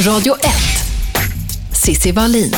Radio 1. Sissi Wallin.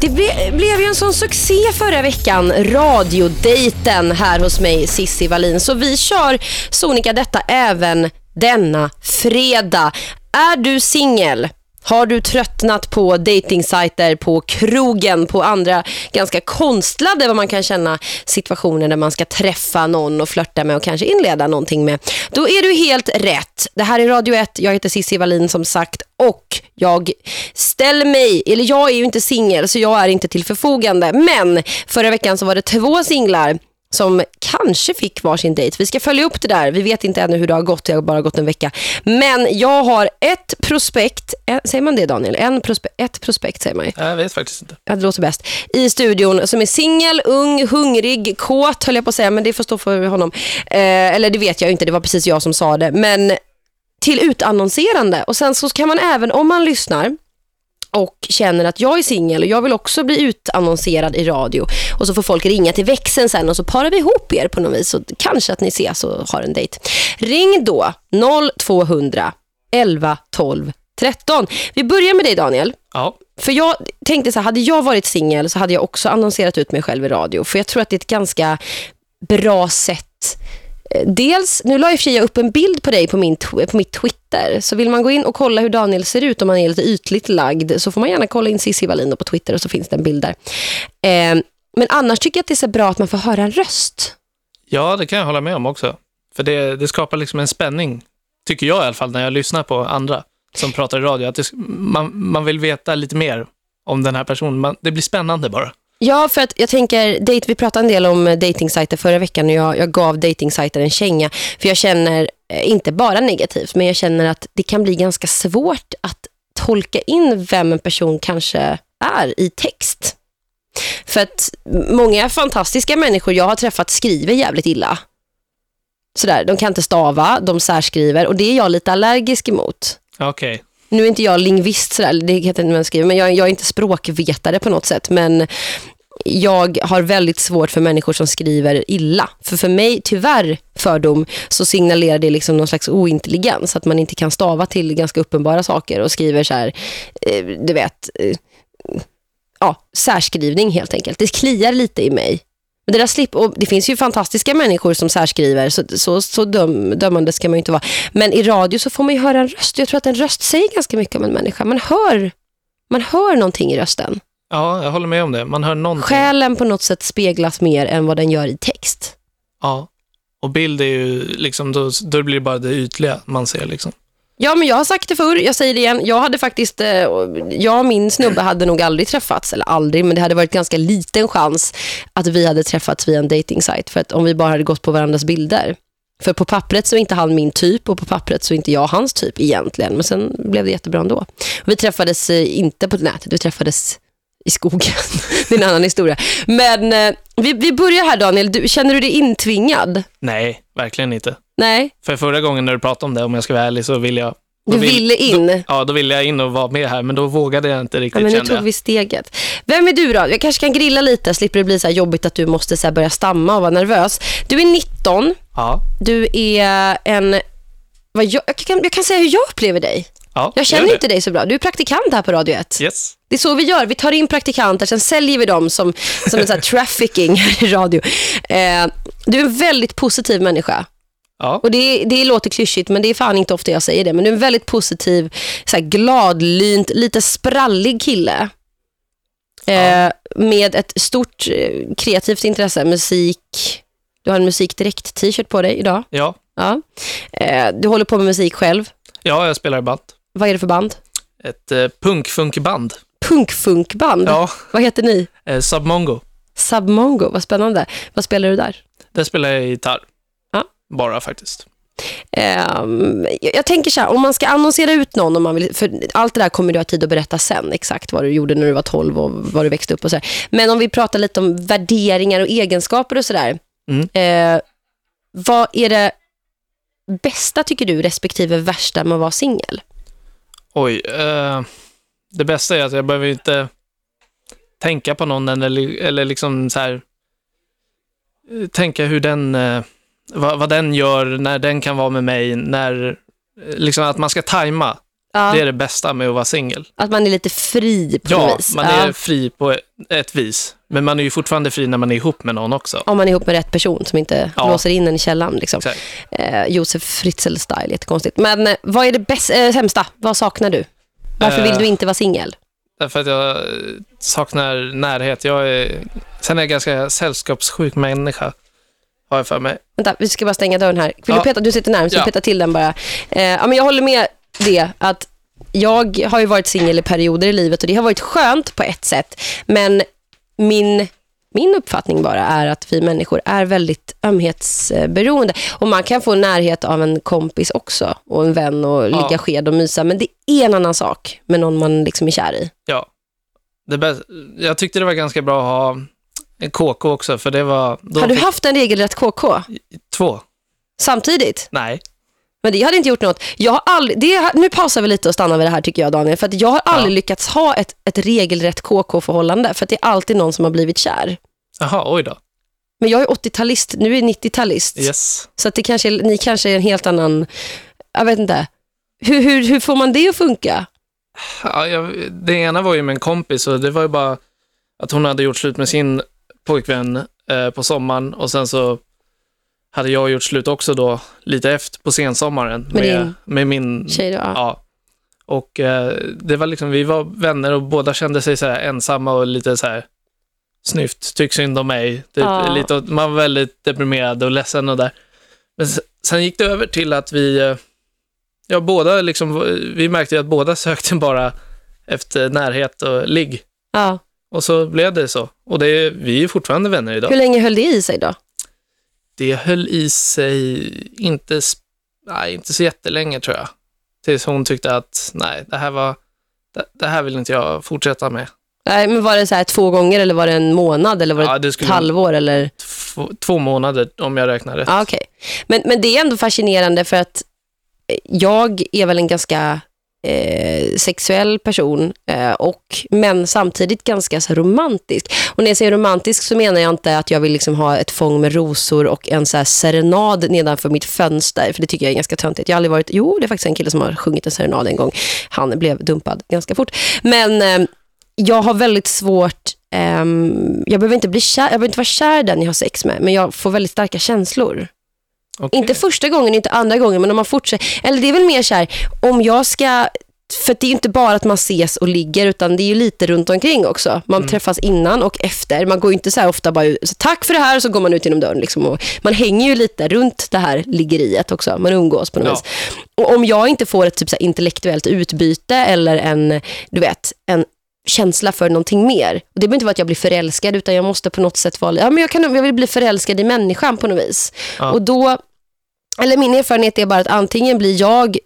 Det ble, blev ju en sån succé förra veckan, radiodejten här hos mig, Sissi Wallin. Så vi kör Sonika detta även denna fredag. Är du singel? Har du tröttnat på datingsajter, på krogen, på andra ganska konstlade vad man kan känna situationer där man ska träffa någon och flörta med och kanske inleda någonting med. Då är du helt rätt. Det här är Radio 1. Jag heter Cissi Wallin som sagt och jag ställer mig, eller jag är ju inte singel så jag är inte till förfogande. Men förra veckan så var det två singlar som kanske fick varsin dejt. Vi ska följa upp det där. Vi vet inte ännu hur det har gått. Det har bara gått en vecka. Men jag har ett prospekt. En, säger man det Daniel? En prospe, ett prospekt säger man ju. Jag vet faktiskt inte. Ja, det låter bäst. I studion som är singel, ung, hungrig, kåt höll jag på att säga. Men det får stå för honom. Eh, eller det vet jag inte. Det var precis jag som sa det. Men till utannonserande. Och sen så kan man även, om man lyssnar och känner att jag är singel och jag vill också bli utannonserad i radio och så får folk ringa till växeln sen och så parar vi ihop er på något vis så kanske att ni ses och har en dejt. Ring då 0200 11 12 13. Vi börjar med dig Daniel. Ja, För jag tänkte så här, hade jag varit singel så hade jag också annonserat ut mig själv i radio. För jag tror att det är ett ganska bra sätt. Eh, dels, nu la jag för upp en bild på dig på, min, på mitt Twitter. Så vill man gå in och kolla hur Daniel ser ut om han är lite ytligt lagd så får man gärna kolla in Cissi Wallin på Twitter och så finns det en bild där. Eh, men annars tycker jag att det är så bra att man får höra en röst. ja det kan jag hålla med om också. För det, det skapar liksom en spänning, tycker jag i alla fall, när jag lyssnar på andra som pratar i radio. Att det, man, man vill veta lite mer om den här personen. Man, det blir spännande bara. Ja, för att jag tänker, date, vi pratade en del om eh, datingsajter förra veckan och jag, jag gav datingsajter en känga. För jag känner, eh, inte bara negativt, men jag känner att det kan bli ganska svårt att tolka in vem en person kanske är i text. För att många fantastiska människor jag har träffat skriver jävligt illa. Sådär, de kan inte stava, de särskriver och det är jag lite allergisk emot. Okej. Nu är inte jag lingvist sådär, det heter inte man skriver, men jag, jag är inte språkvetare på något sätt. Men jag har väldigt svårt för människor som skriver illa. För för mig, tyvärr fördom, så signalerar det liksom någon slags ointelligens. Att man inte kan stava till ganska uppenbara saker och skriver så här, eh, du vet, eh, ja, särskrivning helt enkelt. Det kliar lite i mig. Men det, där slip, och det finns ju fantastiska människor som särskriver, så, så, så döm, dömande ska man ju inte vara. Men i radio så får man ju höra en röst. Jag tror att en röst säger ganska mycket om en människa. Man hör, man hör någonting i rösten. Ja, jag håller med om det. Man hör någonting. Själen på något sätt speglas mer än vad den gör i text. Ja. Och bild är ju liksom, då, då blir det bara det ytliga man ser liksom. Ja, men jag har sagt det förr, jag säger det igen. Jag hade faktiskt, eh, jag och min snubbe hade nog aldrig träffats, eller aldrig, men det hade varit ganska liten chans att vi hade träffats via en dating-site. För att om vi bara hade gått på varandras bilder. För på pappret så är inte han min typ och på pappret så är inte jag hans typ egentligen. Men sen blev det jättebra ändå. Vi träffades eh, inte på nätet, vi träffades i skogen. det är en annan historia. Men eh, vi, vi börjar här Daniel, du, känner du dig intvingad? Nej, verkligen inte. Nej, För förra gången när du pratade om det, om jag ska vara ärlig, så ville jag... då du vill- ville in. Då, ja, då ville jag in och vara med här, men då vågade jag inte Ja, riktigt, men nu tog jag. vi steget. Vem är du då? Jag kanske kan grilla lite, slipper det bli så jobbigt att du måste så börja stamma och vara nervös. Du är 19, Ja, du är en... Vad jag, jag, kan, jag kan säga hur jag upplever dig. Ja, Jag känner inte dig så bra. Du är praktikant här på Radio 1. Yes. Det är så vi gör. Vi tar in praktikanter, sen säljer vi dem som, som en sån trafficking här i radio. Eh, du är en väldigt positiv människa. Ja, Och det, det låter klyschigt, men det är fan inte ofta jag säger det. Men du är en väldigt positiv, så här gladlynt, lite sprallig kille. Eh, med ett stort eh, kreativt intresse, musik. Du har en musikdirekt t-shirt på dig idag. ja. Ja. Eh, du håller på med musik själv. ja jag spelar i band. Vad är det för band? Ett eh, punkfunkband. Punkfunkband. Ja, Vad heter ni? eh, Submongo. Submongo, vad spännande. Vad spelar du där? Där spelar jag gitarr. Ja. Bara faktiskt. Ehm, jag, jag tänker så här, om man ska annonsera ut någon, om man vill, för allt det där kommer du ha tid att berätta sen, exakt vad du gjorde när du var 12 och vad du växte upp och så där. Men om vi pratar lite om värderingar och egenskaper och sådär. Mm. Eh, vad är det bästa tycker du, respektive värsta med att vara singel? Oj, eh, det bästa är att jag behöver inte tänka på någon eller, eller liksom så här eh, tänka hur den, eh, vad, vad den gör, när den kan vara med mig, när, eh, liksom att man ska tajma. Ja, Det är det bästa med att vara singel. Att man är lite fri på Ja, något vis. man Ja. är fri på ett vis, men man är ju fortfarande fri när man är ihop med någon också. Om man är ihop med rätt person som inte Ja. låser in en i källaren. Liksom. Eh, Josef Fritzl-style, jättekonstigt. Men eh, vad är det bäst, eh, sämsta? Vad saknar du? Varför vill Eh. du inte vara singel? Därför att jag eh, saknar närhet. Jag är, sen är jag ganska sällskapssjuk människa, har jag för mig. Vänta, vi ska bara stänga dörren här. Vill Ja. du, peta, du sitter närmast, Ja. peta till den bara. Eh, ja, men jag håller med det att jag har ju varit singel i perioder i livet och det har varit skönt på ett sätt. Men min, min uppfattning bara är att vi människor är väldigt ömhetsberoende. Och man kan få närhet av en kompis också och en vän och ligga Ja. sked och mysa. Men det är en annan sak med någon man liksom är kär i. Ja. Det bäst, jag tyckte det var ganska bra att ha en KK också, för det var... Har du fick- haft en regelrätt KK Två? samtidigt? Nej. Men det hade inte gjort något. Jag har aldrig, det, nu pausar vi lite och stannar vid det här tycker jag Daniel. För att jag har aldrig Ja. lyckats ha ett, ett regelrätt KK-förhållande. För det är alltid någon som har blivit kär. Jaha, oj då. Men jag är 80-talist, nu är jag 90-talist. Yes. Så att det kanske, ni kanske är en helt annan, jag vet inte. Hur, hur, hur får man det att funka? Ja, jag, det ena var ju med en kompis och det var ju bara att hon hade gjort slut med sin pojkvän eh, på sommaren och sen så hade jag gjort slut också då lite efter på sensommaren Med med, med min Tjej då? Ja. Ja. Och eh, det var liksom, vi var vänner och båda kände sig så ensamma och lite så här snyft, tyck synd om mig. Typ, Ja. lite, man var väldigt deprimerad och ledsen och där. Men sen gick det över till att vi, eh, ja båda liksom, vi märkte ju att båda sökte bara efter närhet och ligg. Ja. Och så blev det så. Och det, vi är fortfarande vänner idag. Hur länge höll det i sig då? Det höll i sig inte, nej, inte så jättelänge tror jag. Tills hon tyckte att nej, det här var, det, det här vill inte jag fortsätta med. Nej, men var det så här två gånger eller var det en månad eller var det Ja, det ett halvår? Eller? två, månader om jag räknar rätt. Ja, okej. men, men det är ändå fascinerande för att eh, jag är väl en ganska eh, sexuell person eh, och men samtidigt ganska så romantisk. Och när jag säger romantisk så menar jag inte att jag vill liksom ha ett fång med rosor och en så här serenad nedanför mitt fönster, för det tycker jag är ganska töntigt. Jag har aldrig varit, jo det är faktiskt en kille som har sjungit en serenad en gång. Han blev dumpad ganska fort. Men eh, jag har väldigt svårt ehm, jag behöver inte bli kär, jag behöver inte vara kär i den jag har sex med, men jag får väldigt starka känslor. Okej. Inte första gången, inte andra gången, men om man fortsätter. Eller det är väl mer så här, om jag ska... För det är ju inte bara att man ses och ligger, utan det är ju lite runt omkring också. Man träffas innan och efter. Man går ju inte så här ofta bara ut, så tack för det här, och så går man ut genom dörren. Liksom. Man hänger ju lite runt det här liggeriet också. Man umgås på något Ja. vis. Och om jag inte får ett typ så intellektuellt utbyte eller en, du vet, en känsla för någonting mer. Och det behöver inte vara att jag blir förälskad, utan jag måste på något sätt vara... Ja, men jag, kan, jag vill bli förälskad i människan på något vis. Ja. Och då, eller min erfarenhet är bara att antingen blir jag,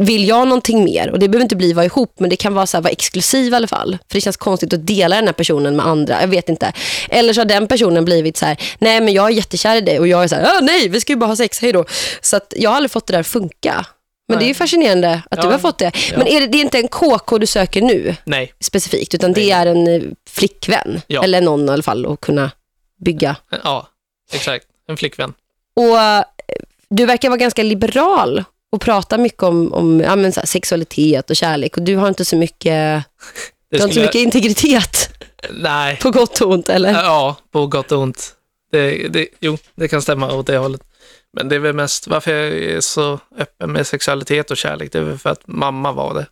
vill jag någonting mer och det behöver inte bli vara ihop men det kan vara så här, vara exklusiv i alla fall. För det känns konstigt att dela den här personen med andra, jag vet inte. Eller så har den personen blivit så här, nej men jag är jättekär i dig och jag är så här, "Ah, nej vi ska ju bara ha sex, hej då. Så att jag har aldrig fått det där att funka. Men det är ju Nej. fascinerande att du Ja. har fått det. Ja. Men är det, det är inte en KK du söker nu Nej, specifikt, utan det Nej. är en eh, flickvän. Ja. Eller någon i alla fall att kunna bygga. ja, exakt. En flickvän. Och eh, du verkar vara ganska liberal och prata mycket om, om ja, men så här, sexualitet och kärlek och du har inte så mycket, Det du har inte så mycket integritet Nej, på gott och ont eller? ja, på gott och ont. Det, det, jo, det kan stämma åt det hållet. Men det är väl mest varför jag är så öppen med sexualitet och kärlek. Det är väl för att mamma var det.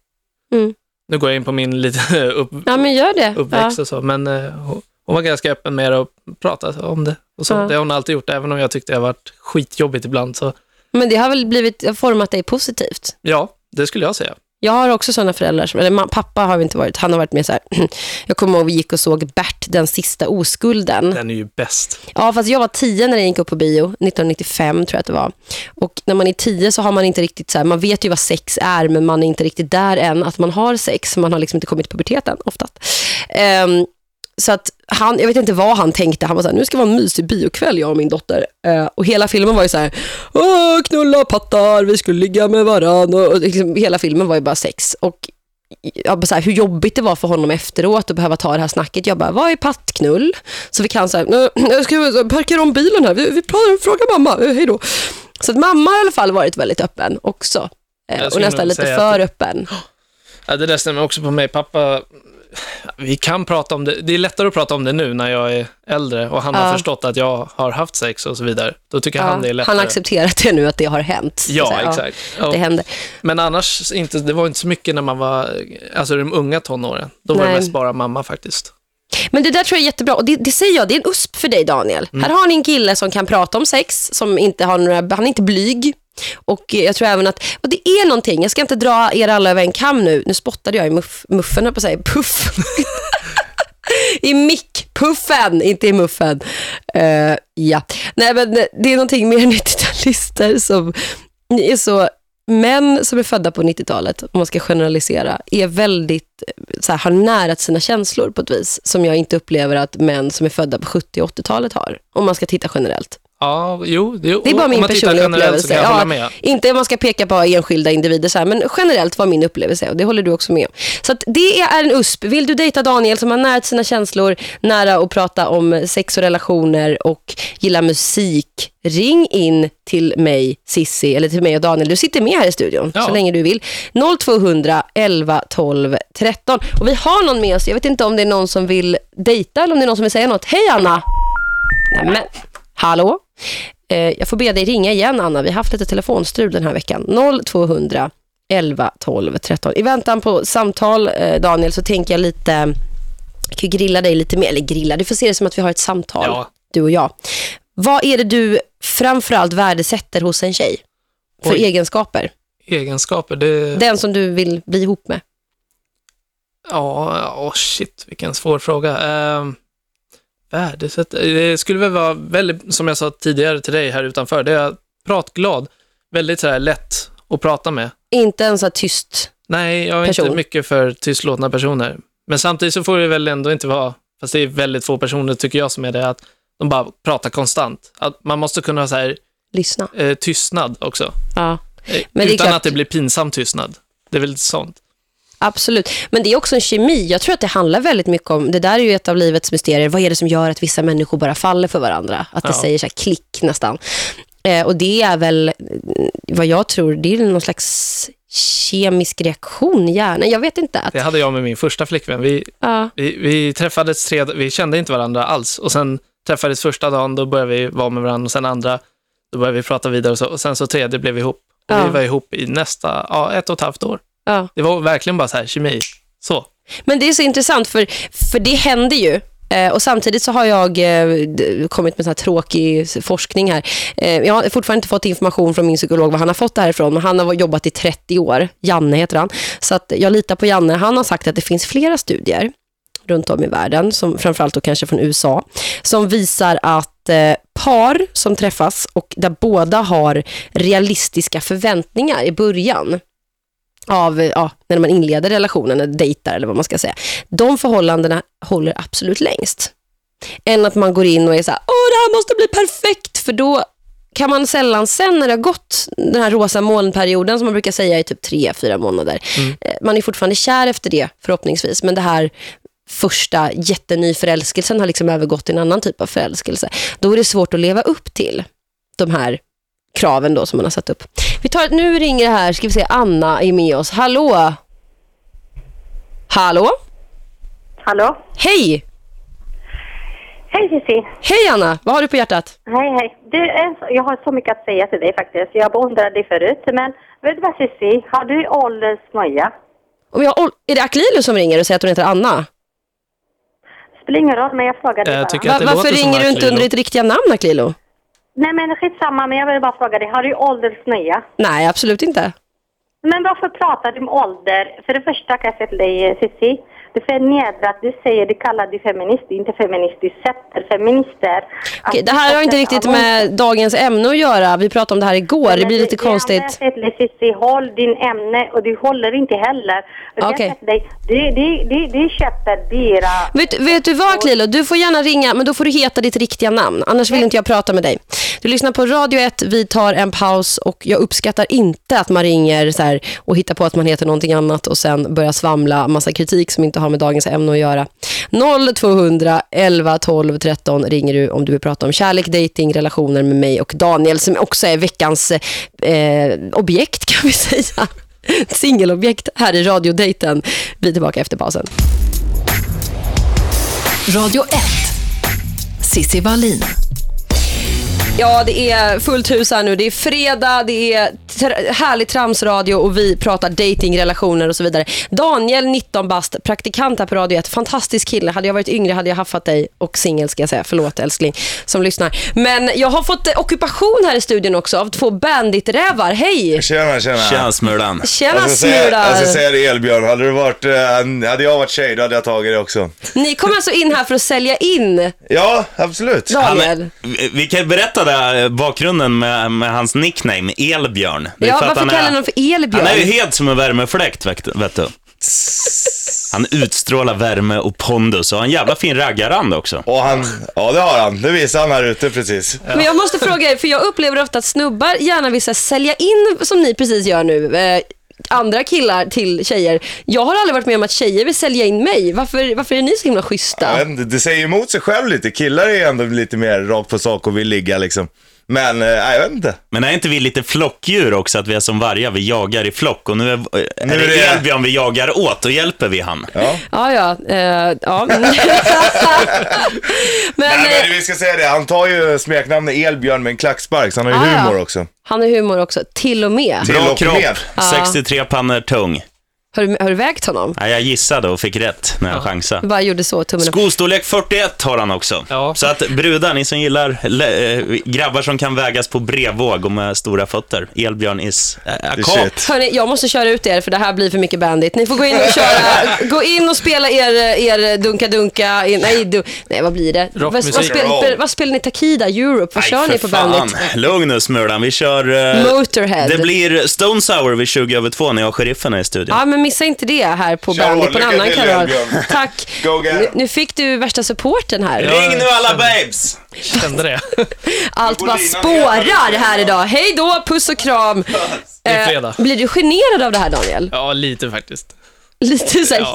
Mm. Nu går jag in på min lite upp, Ja men gör det. uppväxt och så, men eh, hon, hon var ganska öppen med det och pratade om det. Och så, Ja. Det har hon alltid gjort, även om jag tyckte det har varit skitjobbigt ibland. Så Ja. Men det har väl blivit, format dig positivt? ja, det skulle jag säga. Jag har också sådana föräldrar, som, eller pappa har inte varit, han har varit mer så här, jag kommer ihåg vi gick och såg Bert, den sista oskulden. Den är ju bäst. Ja, fast jag var tio när den gick upp på bio, 1995 tror jag att det var. Och när man är tio så har man inte riktigt så här, man vet ju vad sex är, men man är inte riktigt där än att man har sex. Man har liksom inte kommit till puberteten oftast. Ehm, så att han, jag vet inte vad han tänkte. Han var så här, nu ska det vara en mysig biokväll, jag och min dotter. Eh, och hela filmen var ju så här, Åh, knulla pattar, vi skulle ligga med varann. Och, och liksom, hela filmen var ju bara sex. Och bara så här, hur jobbigt det var för honom efteråt att behöva ta det här snacket. Jag bara, vad är pattknull? Så vi kan säga, jag ska parkera om bilen här. Vi, vi pratar, mamma, hej då. Så att mamma har i alla fall varit väldigt öppen också. Eh, och nästan lite för att- öppen. Ja, det där stämmer också på mig. Pappa, vi kan prata om det. Det är lättare att prata om det nu när jag är äldre och han Ja. har förstått att jag har haft sex och så vidare. Då tycker han det är Ja, lättare. han har accepterat det nu, att det har hänt. Ja, säga. exakt. Ja. Det händer. Men annars, inte, det var inte så mycket när man var, alltså de unga tonåren. Då var det Nej. mest bara mamma faktiskt. Men det där tror jag är jättebra. Och det, det säger jag, det är en USP för dig Daniel. Mm. Här har ni en kille som kan prata om sex, som inte har några, han är inte blyg. Och jag tror även att, och det är någonting, jag ska inte dra er alla över en kam nu. Nu spottade jag i muff, muffen, höll på att säga, puff. I mickpuffen, inte i muffen. Uh, ja, nej men det är någonting med 90-talister som är så män som är födda på 90-talet, om man ska generalisera, är väldigt, eh, så här, har närat sina känslor på ett vis som jag inte upplever att män som är födda på 70 och 80-talet har, om man ska titta generellt. Ja, jo. Det, Det är bara min personliga upplevelse. Ja. Inte om man ska peka på enskilda individer, så här, men generellt var min upplevelse och det håller du också med om. Så det är en USP. Vill du dejta Daniel som har närat sina känslor, nära att prata om sex och relationer och gillar musik, ring in till mig, Sissi, eller till mig och Daniel. Du sitter med här i studion Ja. så länge du vill. 0200 11 12 13. Och vi har någon med oss. Jag vet inte om det är någon som vill dejta eller om det är någon som vill säga något. Hej Anna! Nämen, hallå? Eh, jag får be dig ringa igen Anna. Vi har haft lite telefonstrul den här veckan. 0200 11 12 13. I väntan på samtal eh, Daniel så tänker jag lite jag kan grilla dig lite mer. Eller grilla, du får se det som att vi har ett samtal. Ja. Du och jag. Vad är det du framförallt värdesätter hos en tjej? För Oj. egenskaper? Egenskaper, det... Den som du vill bli ihop med. Ja, oh shit, vilken svår fråga. Uh, värdesätt... Det skulle väl vara väldigt, som jag sa tidigare till dig här utanför, det är pratglad. Väldigt så här lätt att prata med. Inte en så här tyst. Nej, jag är Person. inte mycket för tystlåtna personer. Men samtidigt så får det väl ändå inte vara, fast det är väldigt få personer tycker jag som är det, att de bara pratar konstant. Att man måste kunna så här, Lyssna. eh, tystnad också. Ja, Eh, Men det utan klart- att det blir pinsam tystnad. Det är väl sånt. Absolut. Men det är också en kemi. Jag tror att det handlar väldigt mycket om, det där är ju ett av livets mysterier. Vad är det som gör att vissa människor bara faller för varandra? Att det Ja. säger så här klick nästan. Eh, och det är väl, mm, vad jag tror, det är någon slags kemisk reaktion i hjärnan. Jag vet inte. Att, Det hade jag med min första flickvän. Vi, ja. vi, vi träffades tre, vi kände inte varandra alls. Och sen träffades första dagen, då började vi vara med varandra. Och sen andra, då började vi prata vidare. Och, så, och sen så tredje blev vi ihop. Och Ja. vi var ihop i nästa, ja, ett och ett halvt år. Ja. Det var verkligen bara så här, kemi. Så. Men det är så intressant för, för det händer ju. Eh, och samtidigt så har jag eh, kommit med sån här tråkig forskning här. Eh, jag har fortfarande inte fått information från min psykolog vad han har fått det här ifrån. Men han har jobbat i 30 år. Janne heter han. Så att jag litar på Janne. Han har sagt att det finns flera studier runt om i världen, som, framförallt då kanske från USA, som visar att eh, par som träffas och där båda har realistiska förväntningar i början av, eh, ja, när man inleder relationen, eller dejtar eller vad man ska säga. De förhållandena håller absolut längst. Än att man går in och är så här, åh det här måste bli perfekt, för då kan man sällan sen när det har gått den här rosa molnperioden som man brukar säga i typ tre, fyra månader. Eh, Man är fortfarande kär efter det förhoppningsvis, men det här första jättenyförälskelsen har liksom övergått till en annan typ av förälskelse. Då är det svårt att leva upp till de här kraven då som man har satt upp. Vi tar, nu ringer det här, ska vi se, Anna är med oss. Hallå? Hallå? Hallå? Hej! Hej Cissi! Hej Anna, vad har du på hjärtat? Hej hej! Du, jag har så mycket att säga till dig faktiskt. Jag beundrar dig förut. Men vet du vad Cissi? Har du åldersnoja? Om jag, är det Aklilu som ringer och säger att hon heter Anna? Spelar ingen roll, men jag frågar dig Jag bara. det varför ringer du inte under ditt riktiga namn Aklilu? Nej men skitsamma, men jag vill bara fråga dig. Har du åldersnoja? Nej, absolut inte. Men varför pratar du om ålder? För det första kan jag säga till dig Cissi. Du förnedrar att du säger, du kallar dig feminist, inte feminist, du sätter feminister. Okej, det här har inte riktigt med dagens ämne att göra. Vi pratade om det här igår. Det blir lite konstigt. Cissi, håll din ämne och du håller inte heller. Det Okej. Du, du, du, du köper dyra... Vet, vet du vad Klilo? Du får gärna ringa, men då får du heta ditt riktiga namn. Annars vill inte jag prata med dig. Du lyssnar på Radio 1, vi tar en paus och jag uppskattar inte att man ringer så och hittar på att man heter någonting annat och sen börjar svamla massa kritik som inte har med dagens ämne att göra. 0200 11 12 13 ringer du om du vill prata om kärlek, dating, relationer med mig och Daniel som också är veckans eh, objekt kan vi säga. Singelobjekt här i radiodejten. Vi är tillbaka efter pausen. Radio 1. Sissi Wallin. Ja, det är fullt hus här nu. Det är fredag, det är tr- härlig tramsradio och vi pratar dating, relationer och så vidare. Daniel, 19 bast, praktikant här på Radio 1. Fantastisk kille. Hade jag varit yngre hade jag haffat dig och singel ska jag säga. Förlåt älskling som lyssnar. Men jag har fått eh, ockupation här i studion också av två banditrävar. Hej! Tjena, tjena. Tjena Smulan. Tjena Jag ska säga, jag ska smular! säga det Elbjörn, hade, du varit, eh, hade jag varit tjej då hade jag tagit det också. Ni kom alltså in här för att sälja in Ja, absolut. Daniel. Vi- Vi kan berätta där, bakgrunden med, med hans nickname, Elbjörn. Det är Ja, för att varför han kallar är- ni honom för Elbjörn? Han är ju het som en värmefläkt, vet vet du. Han utstrålar värme och pondus och har en jävla fin raggarand också. Och han, ja det har han. Det visar han här ute precis. Men jag måste fråga er, för jag upplever ofta att snubbar gärna vill så här, sälja in, som ni precis gör nu, eh, andra killar till tjejer. Jag har aldrig varit med om att tjejer vill sälja in mig. Varför, varför är ni så himla schyssta? Ja, det säger emot sig själv lite. Killar är ändå lite mer rakt på sak och vill ligga liksom. Men, eh, jag vet inte. Men är inte vi lite flockdjur också, att vi är som vargar, vi jagar i flock och nu är, är Nu är det det- Elbjörn vi jagar åt, och hjälper vi han. Ja. Ja, ja. Eh, ja. men Nej, eh, men vi ska säga det, han tar ju smeknamnet Elbjörn med en klackspark, så han har ju Ah, ja. humor också. han har humor också, till och med. Till Bra och kropp, med. 63 pannor tung. Har du, har du vägt honom? Ja, jag gissade och fick rätt när jag chansade. Du bara gjorde så, tummen upp. Skostorlek 41 har han också. Ja. Så att brudar, ni som gillar le- eh, grabbar som kan vägas på brevvåg och med stora fötter, Elbjörn is a, a cop. Hörni, jag måste köra ut er för det här blir för mycket bandit. Ni får gå in och köra, gå in och spela er, er dunka-dunka, nej, du, nej vad blir det? Vad, vad, Rockmusik. spelar, vad spelar ni? Takida, Europe, vad Nej, kör ni för på bandit? fan. Lugn nu Smulan, vi kör... eh, Motorhead. Det blir Stone Sour vid 20 över 2 när jag och sheriffen är i studion. Ja, men missa inte det här på Kör bandet hårt. på en annan till, kanal. Tack. Nu, nu fick du värsta supporten här. Ring nu alla babes! Kände det. Allt bara spårar här idag. Hej då, puss och kram. Det är Eh, fredag. blir du generad av det här Daniel? Ja, lite faktiskt. Lite så här, Ja.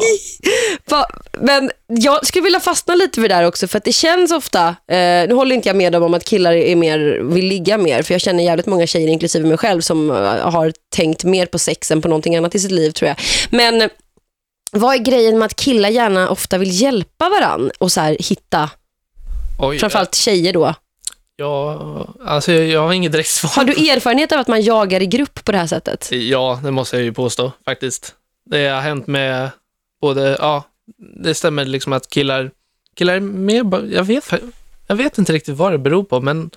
Va- Men jag skulle vilja fastna lite vid det där också för det känns ofta, eh, nu håller inte jag med dem om att killar är mer, vill ligga mer för jag känner jävligt många tjejer, inklusive mig själv, som eh, har tänkt mer på sex än på någonting annat i sitt liv tror jag. Men eh, vad är grejen med att killar gärna ofta vill hjälpa varann och så här hitta, Oj, framförallt tjejer då? Ja, alltså jag, jag har inget direkt svar. Har du erfarenhet av att man jagar i grupp på det här sättet? Ja, det måste jag ju påstå faktiskt. Det har hänt med både, ja, det stämmer liksom att killar, killar är mer, bara- jag vet, jag vet inte riktigt vad det beror på, men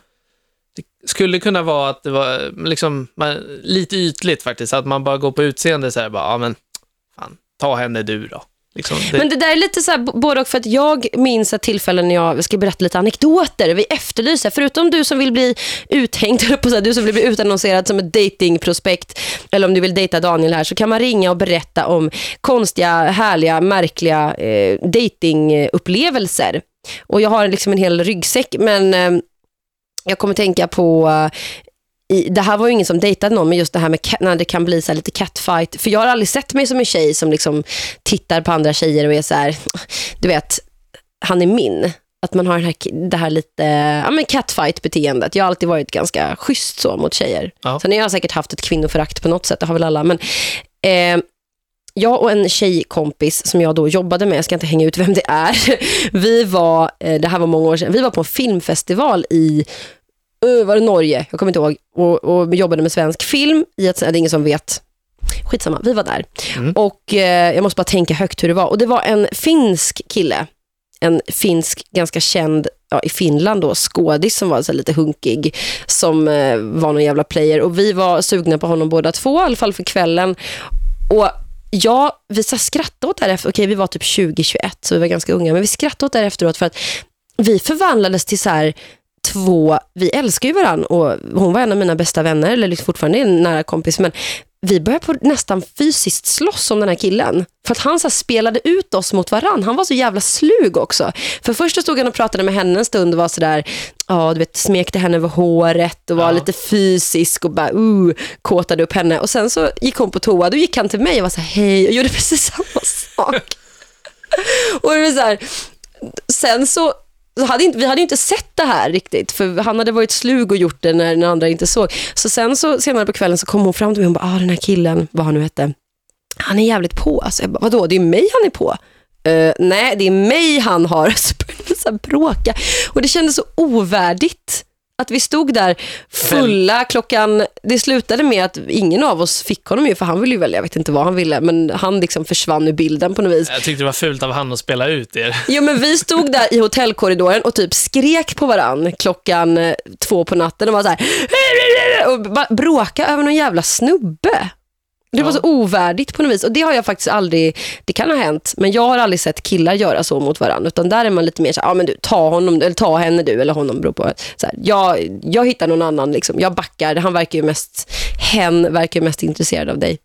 det skulle kunna vara att det var liksom man, lite ytligt faktiskt, att man bara går på utseende så här, bara, ja men, fan, ta henne du då. Liksom, det, Men det där är lite så här, både och för att jag minns ett tillfälle när jag ska berätta lite anekdoter. Vi efterlyser, förutom du som vill bli uthängd, eller på så här, du som vill bli utannonserad som ett datingprospekt eller om du vill dejta Daniel här, så kan man ringa och berätta om konstiga, härliga, märkliga eh, datingupplevelser. Och jag har liksom en hel ryggsäck, men eh, jag kommer tänka på i, det här var ju ingen som dejtade någon, men just det här med när det kan bli så lite catfight. För jag har aldrig sett mig som en tjej som liksom tittar på andra tjejer och är så här, du vet, han är min. Att man har den här, det här lite ja, men catfight-beteendet. Jag har alltid varit ganska schysst så mot tjejer. Ja. Sen har jag säkert haft ett kvinnoförakt på något sätt, det har väl alla. Men eh, jag och en tjejkompis som jag då jobbade med, jag ska inte hänga ut vem det är. Vi var, eh, det här var många år sedan, vi var på en filmfestival i uh, var det Norge, jag kommer inte ihåg, och, och jobbade med svensk film i ett, det är ingen som vet. Skitsamma, vi var där. Mm. Och eh, jag måste bara tänka högt hur det var. Och det var en finsk kille, en finsk, ganska känd ja, i Finland då, skådis som var så lite hunkig, som eh, var någon jävla player. Och vi var sugna på honom båda två, i alla fall för kvällen. Och ja, vi skrattade åt det här efter, okej vi var typ 20-21, så vi var ganska unga, men vi skrattade åt det här efteråt för att vi förvandlades till så här två, vi älskar ju varandra och hon var en av mina bästa vänner, eller liksom fortfarande en nära kompis, men vi började på nästan fysiskt slåss om den här killen. För att han så spelade ut oss mot varann. Han var så jävla slug också. För först stod han och pratade med henne en stund och var sådär, ja, du vet, smekte henne över håret och var Ja. lite fysisk och bara uh, kåtade upp henne. Och sen så gick hon på toa, då gick han till mig och var så här, hej, och gjorde precis samma sak. och det var så här, sen så så hade inte, vi hade inte sett det här riktigt, för han hade varit slug och gjort det när den andra inte såg. Så sen så senare på kvällen så kom hon fram till mig och bara, ah, den här killen, vad han nu hette, han är jävligt på. Alltså, jag bara, vadå, det är mig han är på. Uh, nej, det är mig han har. Så började vi bråka. Och det kändes så ovärdigt att vi stod där fulla klockan... Det slutade med att ingen av oss fick honom ju, för han ville ju välja, jag vet inte vad han ville, men han liksom försvann ur bilden på något vis. Jag tyckte det var fult av han att spela ut er. Jo, men vi stod där i hotellkorridoren och typ skrek på varann klockan eh, två på natten och var så här och bråka över någon jävla snubbe. Det var Ja. så ovärdigt på något vis och det har jag faktiskt aldrig, det kan ha hänt, men jag har aldrig sett killar göra så mot varandra utan där är man lite mer så ja men du, ta honom, eller ta henne du eller honom beror på. Så här, jag, jag hittar någon annan liksom, jag backar, han verkar ju mest, hen verkar ju mest intresserad av dig.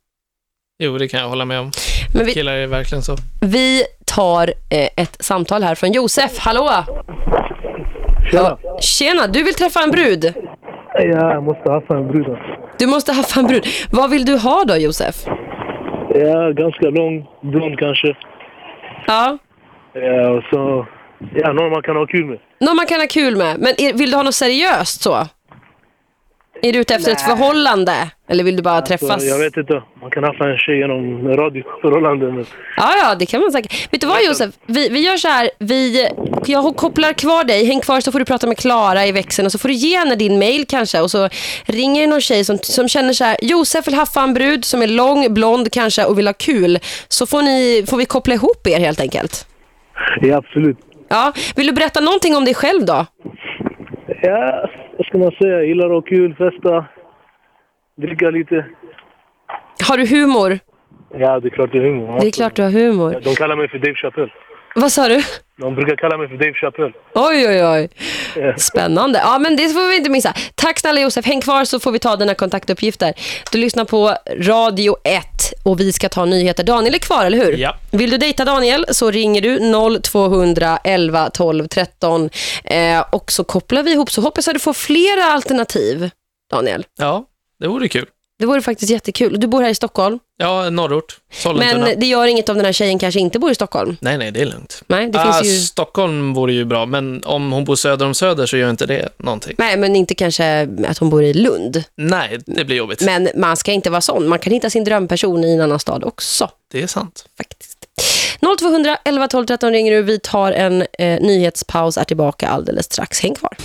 Jo, det kan jag hålla med om. Men vi, Killar är verkligen så. vi tar eh, ett samtal här från Josef, hallå? Tjena. Tjena, du vill träffa en brud. Ja, jag måste haffa en brud. alltså. Du måste haffa en brud. Vad vill du ha då, Josef? Ja, ganska lång, blond kanske. Ja. Ja, och så... Ja, någon man kan ha kul med. Någon man kan ha kul med. Men vill du ha något seriöst så? Är du ute efter ett förhållande? Eller vill du bara träffas? Så jag vet inte. Man kan haffa en tjej genom radioförhållande. Men... Ja, ja, det kan man säkert. Vet du vad Josef? Vi, vi gör så här. Vi, jag kopplar kvar dig. Häng kvar så får du prata med Klara i växeln och så får du ge henne din mail kanske. Och så ringer någon tjej som, som känner så här. Josef vill haffa en brud som är lång, blond kanske och vill ha kul. Så får, ni, får vi koppla ihop er helt enkelt. Ja, absolut. Ja, vill du berätta någonting om dig själv då? Ja, vad ska man säga? Jag gillar att ha kul, festa, dricka lite. Har du humor? Ja, det är klart det är humor. Det är klart du har humor. De kallar mig för Dave Chappelle. Vad sa du? De brukar kalla mig för Dave Chappelle. Oj, oj, oj. Spännande. Ja, men det får vi inte missa. Tack snälla Josef. Häng kvar så får vi ta dina kontaktuppgifter. Du lyssnar på Radio 1 och vi ska ta nyheter. Daniel är kvar, eller hur? Ja. Vill du dejta Daniel så ringer du 0200 11 12 13 eh, och så kopplar vi ihop så hoppas jag du får flera alternativ, Daniel. Ja, det vore kul. Det vore faktiskt jättekul. Du bor här i Stockholm, Ja, norrort. Sollentuna. men det gör inget om den här tjejen kanske inte bor i Stockholm. Nej, nej, det är lugnt. Nej, det ah, finns ju... Stockholm vore ju bra, men om hon bor söder om Söder så gör inte det någonting. Nej, men inte kanske att hon bor i Lund. Nej, det blir jobbigt. Men man ska inte vara sån. Man kan hitta sin drömperson i en annan stad också, Det är sant. faktiskt. 0200 11 12 13 ringer du. Vi tar en eh, nyhetspaus, är tillbaka alldeles strax. Häng kvar.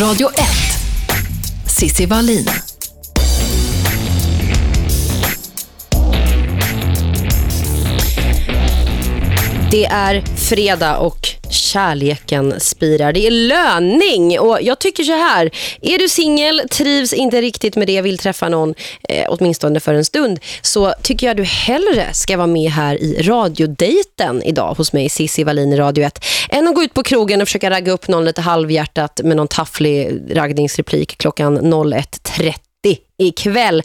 Radio 1. Sissi Wallin. Det är fredag och kärleken spirar. Det är löning och jag tycker så här. Är du singel, trivs inte riktigt med det, vill träffa någon eh, åtminstone för en stund så tycker jag du hellre ska vara med här i radiodejten idag hos mig, Sissi Wallin i Radio 1 än att gå ut på krogen och försöka ragga upp någon lite halvhjärtat med någon tafflig raggningsreplik klockan 01.30 ikväll.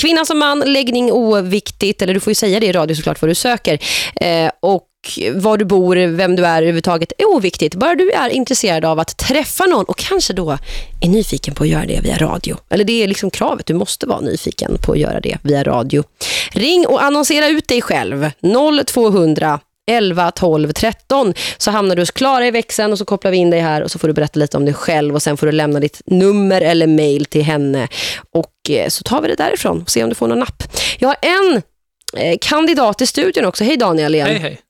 Kvinna som man, läggning oviktigt, eller du får ju säga det i radio såklart vad du söker. Eh, och var du bor, vem du är överhuvudtaget är oviktigt. Bara du är intresserad av att träffa någon och kanske då är nyfiken på att göra det via radio. Eller det är liksom kravet, du måste vara nyfiken på att göra det via radio. Ring och annonsera ut dig själv. 0200 11 12 13 så hamnar du hos Klara i växeln och så kopplar vi in dig här och så får du berätta lite om dig själv och sen får du lämna ditt nummer eller mail till henne och eh, så tar vi det därifrån och ser om du får någon napp. Jag har en eh, kandidat i studion också. Hej Daniel igen. Hej, hej.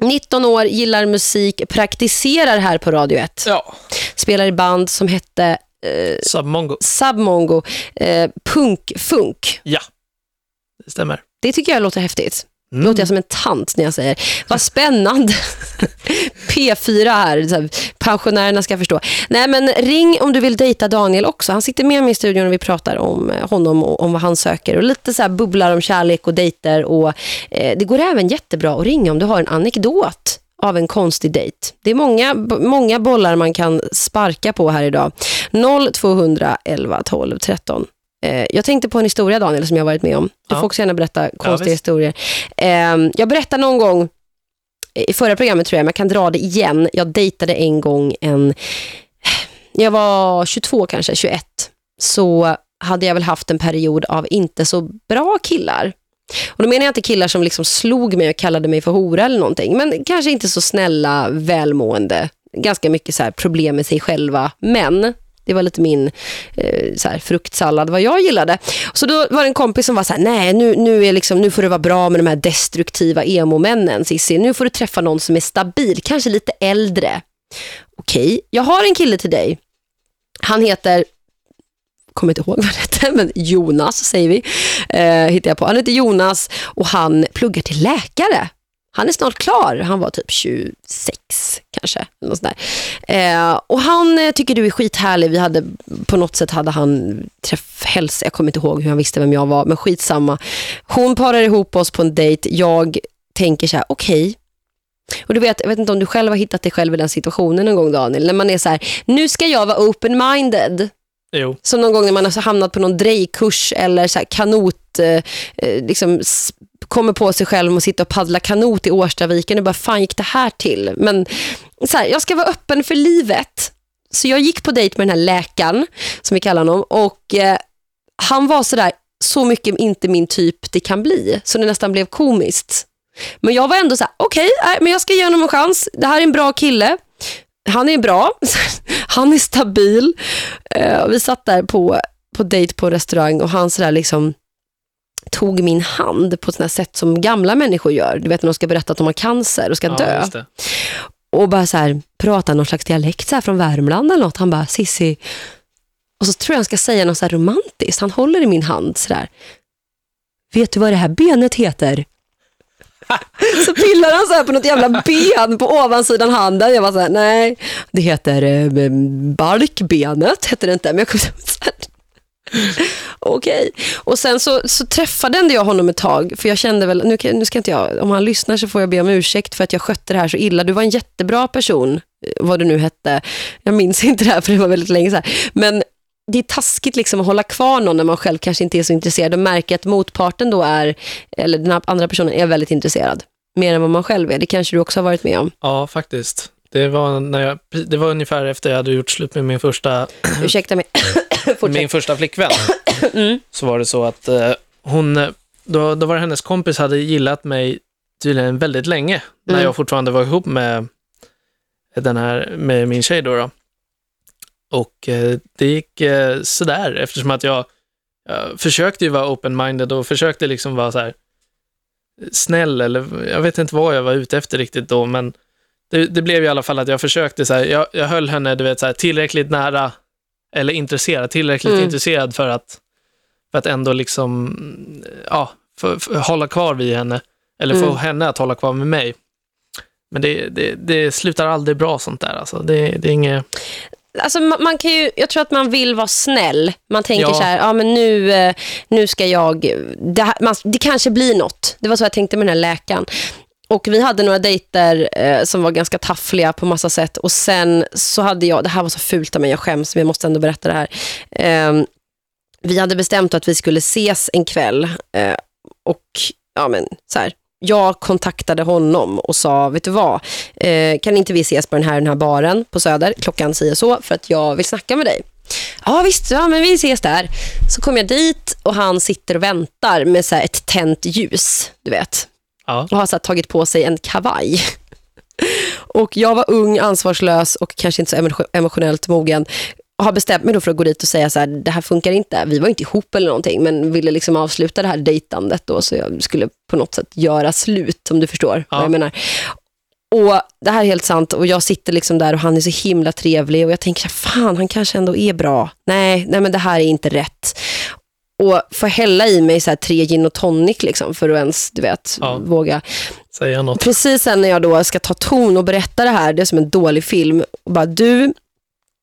19 år, gillar musik, praktiserar här på Radio 1. Ja, Spelar i band som hette eh, Submongo. Submongo, eh, Punk Funk. Ja, det stämmer. Det tycker jag låter häftigt. Mm. Låter jag som en tant när jag säger. Vad spännande. P4 här, så här, pensionärerna ska förstå. Nej men ring om du vill dejta Daniel också. Han sitter med mig i studion och vi pratar om eh, honom och om vad han söker. Och lite så här bubblar om kärlek och dejter. Och, eh, det går även jättebra att ringa om du har en anekdot av en konstig dejt. Det är många, många bollar man kan sparka på här idag. 0200 11 12 13. Eh, jag tänkte på en historia Daniel som jag har varit med om. Du Ja. får också gärna berätta konstiga visst. historier. Eh, jag berättade någon gång i förra programmet tror jag, men jag kan dra det igen. Jag dejtade en gång en, jag var 22 kanske, 21, så hade jag väl haft en period av inte så bra killar. Och då menar jag inte killar som liksom slog mig och kallade mig för hora eller någonting, men kanske inte så snälla, välmående. Ganska mycket så här problem med sig själva, men det var lite min eh, så här, fruktsallad, vad jag gillade. Så då var det en kompis som var så här, nej nu, nu, är liksom, nu får det vara bra med de här destruktiva emo-männen, Cissi. Nu får du träffa någon som är stabil, kanske lite äldre. Okej, jag har en kille till dig. Han heter kommer inte ihåg vad han hette, men Jonas säger vi. Eh, hittar jag på. Han heter Jonas och han pluggar till läkare. Han är snart klar. Han var typ 26 kanske. Något sånt. Eh, och han eh, tycker du är skithärlig. Vi hade, på något sätt hade han träff hälsa. Jag kommer inte ihåg hur han visste vem jag var, men skitsamma. Hon parar ihop oss på en dejt. Jag tänker så här, okej. Och du vet, jag vet inte om du själv har hittat dig själv i den situationen någon gång Daniel. När man är så här, nu ska jag vara open-minded. Jo. Som någon gång när man har hamnat på någon drejkurs eller så kanot, eh, eh, liksom kommer på sig själv och sitta och paddla kanot i Årstaviken och bara, fan gick det här till? Men så här, jag ska vara öppen för livet. Så jag gick på dejt med den här läkaren, som vi kallar honom, och eh, han var så där, så mycket inte min typ det kan bli, så det nästan blev komiskt. Men jag var ändå så här, okej, nej, men jag ska ge honom en chans. Det här är en bra kille. Han är bra. Han är stabil. Eh, och vi satt där på, på dejt på restaurang och han sådär liksom tog min hand på sådana sätt som gamla människor gör. Du vet när de ska berätta att de har cancer och ska Ja, dö. Och bara så här, prata någon slags dialekt så här från Värmland eller något. Han bara, Sissi. Och så tror jag han ska säga något så romantiskt. Han håller i min hand sådär. Vet du vad det här benet heter? så pillar han så här på något jävla ben på ovansidan handen. Jag var så här, nej, det heter eh, barkbenet, heter det inte. Men jag kom så här, Okej. Och sen så, så träffade jag honom ett tag. För jag kände väl, nu, nu ska inte jag, om han lyssnar så får jag be om ursäkt för att jag skötte det här så illa. Du var en jättebra person, eh, vad du nu hette. Jag minns inte det här för det var väldigt länge sedan. Men det är taskigt liksom att hålla kvar någon när man själv kanske inte är så intresserad och märker att motparten då är, eller den andra personen är väldigt intresserad. Mer än vad man själv är. Det kanske du också har varit med om. Ja, faktiskt. Det var, när jag, det var ungefär efter jag hade gjort slut med min första, Ursäkta mig. Min första flickvän. Mm. Så var det så att eh, hon, då, då var det hennes kompis hade gillat mig tydligen väldigt länge. När Mm. jag fortfarande var ihop med den här, med min tjej då. då. Och eh, det gick eh, sådär eftersom att jag, jag försökte ju vara open-minded och försökte liksom vara så här snäll eller jag vet inte vad jag var ute efter riktigt då, men det, det blev i alla fall att jag försökte så här, jag, jag höll henne du vet, så här, tillräckligt nära eller intresserad, tillräckligt Mm. intresserad för att, för att ändå liksom, ja, för, för, hålla kvar vid henne. Eller få Mm. henne att hålla kvar med mig. Men det, det, det slutar aldrig bra sånt där alltså. Det, det är inget... Alltså, man, man kan ju, jag tror att man vill vara snäll. Man tänker Ja. så här, ja, men nu, eh, nu ska jag... Det, här- man, det kanske blir något. Det var så jag tänkte med den här läkaren. Och vi hade några dejter eh, som var ganska taffliga på massa sätt. Och sen så hade jag, det här var så fult av mig, jag skäms, men jag måste ändå berätta det här. Eh, vi hade bestämt att vi skulle ses en kväll. Eh, och ja men så här, jag kontaktade honom och sa, vet du vad, eh, kan inte vi ses på den här, den här baren på Söder, klockan säger så, för att jag vill snacka med dig. Ja visst, ja, men vi ses där. Så kom jag dit och han sitter och väntar med så här ett tänt ljus, du vet. Ja. Och har så tagit på sig en kavaj. Och jag var ung, ansvarslös och kanske inte så emo- emotionellt mogen. Har bestämt mig då för att gå dit och säga så här, det här funkar inte. Vi var inte ihop eller någonting, men ville liksom avsluta det här dejtandet då, så jag skulle på något sätt göra slut, om du förstår vad Ja. jag menar. Och det här är helt sant och jag sitter liksom där och han är så himla trevlig och jag tänker, fan han kanske ändå är bra. Nej, nej men det här är inte rätt. Och få hälla i mig så tre gin och tonic liksom för att ens, du vet, Ja. våga Säga något. precis sen när jag då ska ta ton och berätta det här, det är som en dålig film, och bara du,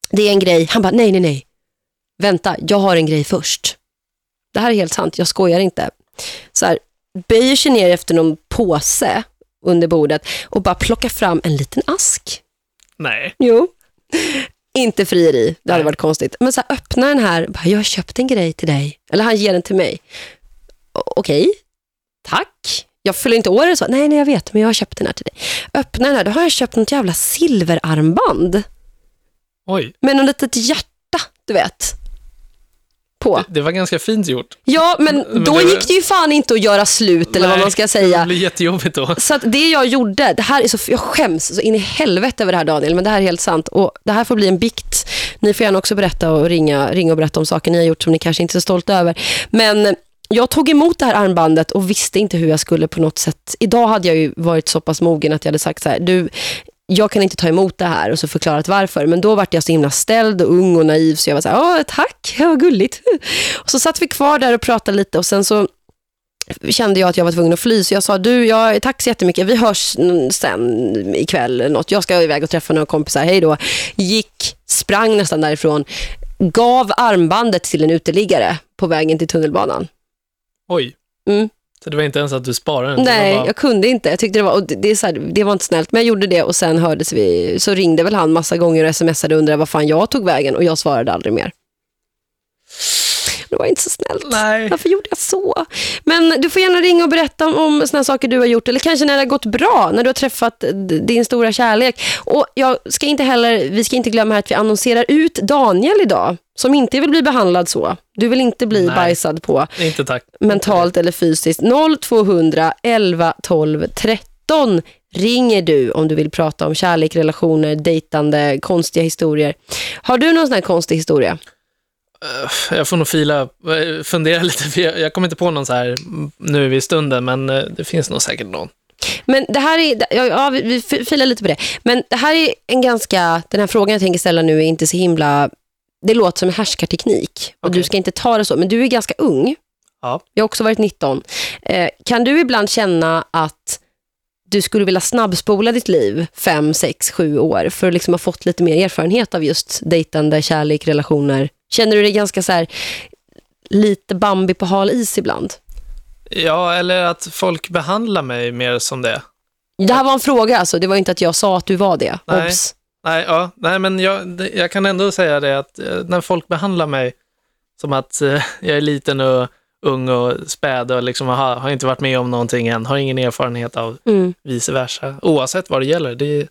det är en grej. Han bara, nej, nej, nej. Vänta, jag har en grej först. Det här är helt sant, jag skojar inte. Så här, böjer sig ner efter någon påse under bordet och bara plockar fram en liten ask. Nej. Jo. Inte frieri, det hade varit konstigt. Men så här, öppna den här, bara, jag har köpt en grej till dig. Eller han ger den till mig. Okej, tack. jag fyller inte år eller så. Nej, nej, jag vet, men jag har köpt den här till dig. Öppna den här, då har jag köpt något jävla silverarmband. Oj, Med något litet hjärta, du vet. På. det var ganska fint gjort. Ja, men Men då det var- gick det ju fan inte att göra slut, eller vad Nej, man ska Det säga. blir jättejobbigt då. Så det jag gjorde, det här är så, jag skäms så in i helvete över det här Daniel, men det här är helt sant. Och Det här får bli en bikt. Ni får gärna också berätta och ringa, ringa och berätta om saker ni har gjort som ni kanske inte är så stolta över. Men jag tog emot det här armbandet och visste inte hur jag skulle på något sätt. Idag hade jag ju varit så pass mogen att jag hade sagt så här, du, jag kan inte ta emot det här och så förklarat varför. Men då var jag så himla ställd och ung och naiv så jag var så här, tack, vad gulligt. Och så satt vi kvar där och pratade lite och sen så kände jag att jag var tvungen att fly. Så jag sa, du, jag, tack så jättemycket. Vi hörs sen ikväll. Något. Jag ska iväg och träffa några kompisar. Hej då. Gick, sprang nästan därifrån. Gav armbandet till en uteliggare på vägen till tunnelbanan. Oj. Mm. Så det var inte ens att du sparade den? Nej, bara... jag kunde inte. Jag tyckte det var, och det, det, är så här, det var inte snällt. Men jag gjorde det och sen hördes vi. Så ringde väl han massa gånger och smsade och undrade vad fan jag tog vägen. Och jag svarade aldrig mer. Det var inte så snällt. Nej. Varför gjorde jag så? Men du får gärna ringa och berätta om, om såna saker du har gjort. Eller kanske när det har gått bra, när du har träffat din stora kärlek. Och jag ska inte heller, vi ska inte glömma att vi annonserar ut Daniel idag. Som inte vill bli behandlad så. Du vill inte bli Nej. bajsad på Inte tack. mentalt eller fysiskt. 0200 11 12 13 ringer du om du vill prata om kärlek, relationer, dejtande, konstiga historier. Har du någon sån här konstig historia? Jag får nog fila, eh, fundera lite, för jag, jag kommer inte på någon så här nu vid stunden, men eh, det finns nog säkert någon. Men det här är, ja, ja, vi- filar lite på det. Men det här är en ganska, den här frågan jag tänker ställa nu är inte så himla, det låter som en härskarteknik. Och Okej. du ska inte ta det så, men du är ganska ung. Ja. Jag har också varit 19. Eh, kan du ibland känna att du skulle vilja snabbspola ditt liv fem, sex, sju år för att liksom ha fått lite mer erfarenhet av just dejtande, kärlek, relationer? Känner du dig ganska så här lite Bambi på hal is ibland? Ja, eller att folk behandlar mig mer som det. Det här var en fråga alltså, det var inte att jag sa att du var det. Nej. Obs. Nej, ja, nej men jag, jag kan ändå säga det att eh, när folk behandlar mig som att eh, jag är liten och ung och späd och liksom har, har inte varit med om någonting än, har ingen erfarenhet av Mm. vice versa, oavsett vad det gäller. Det,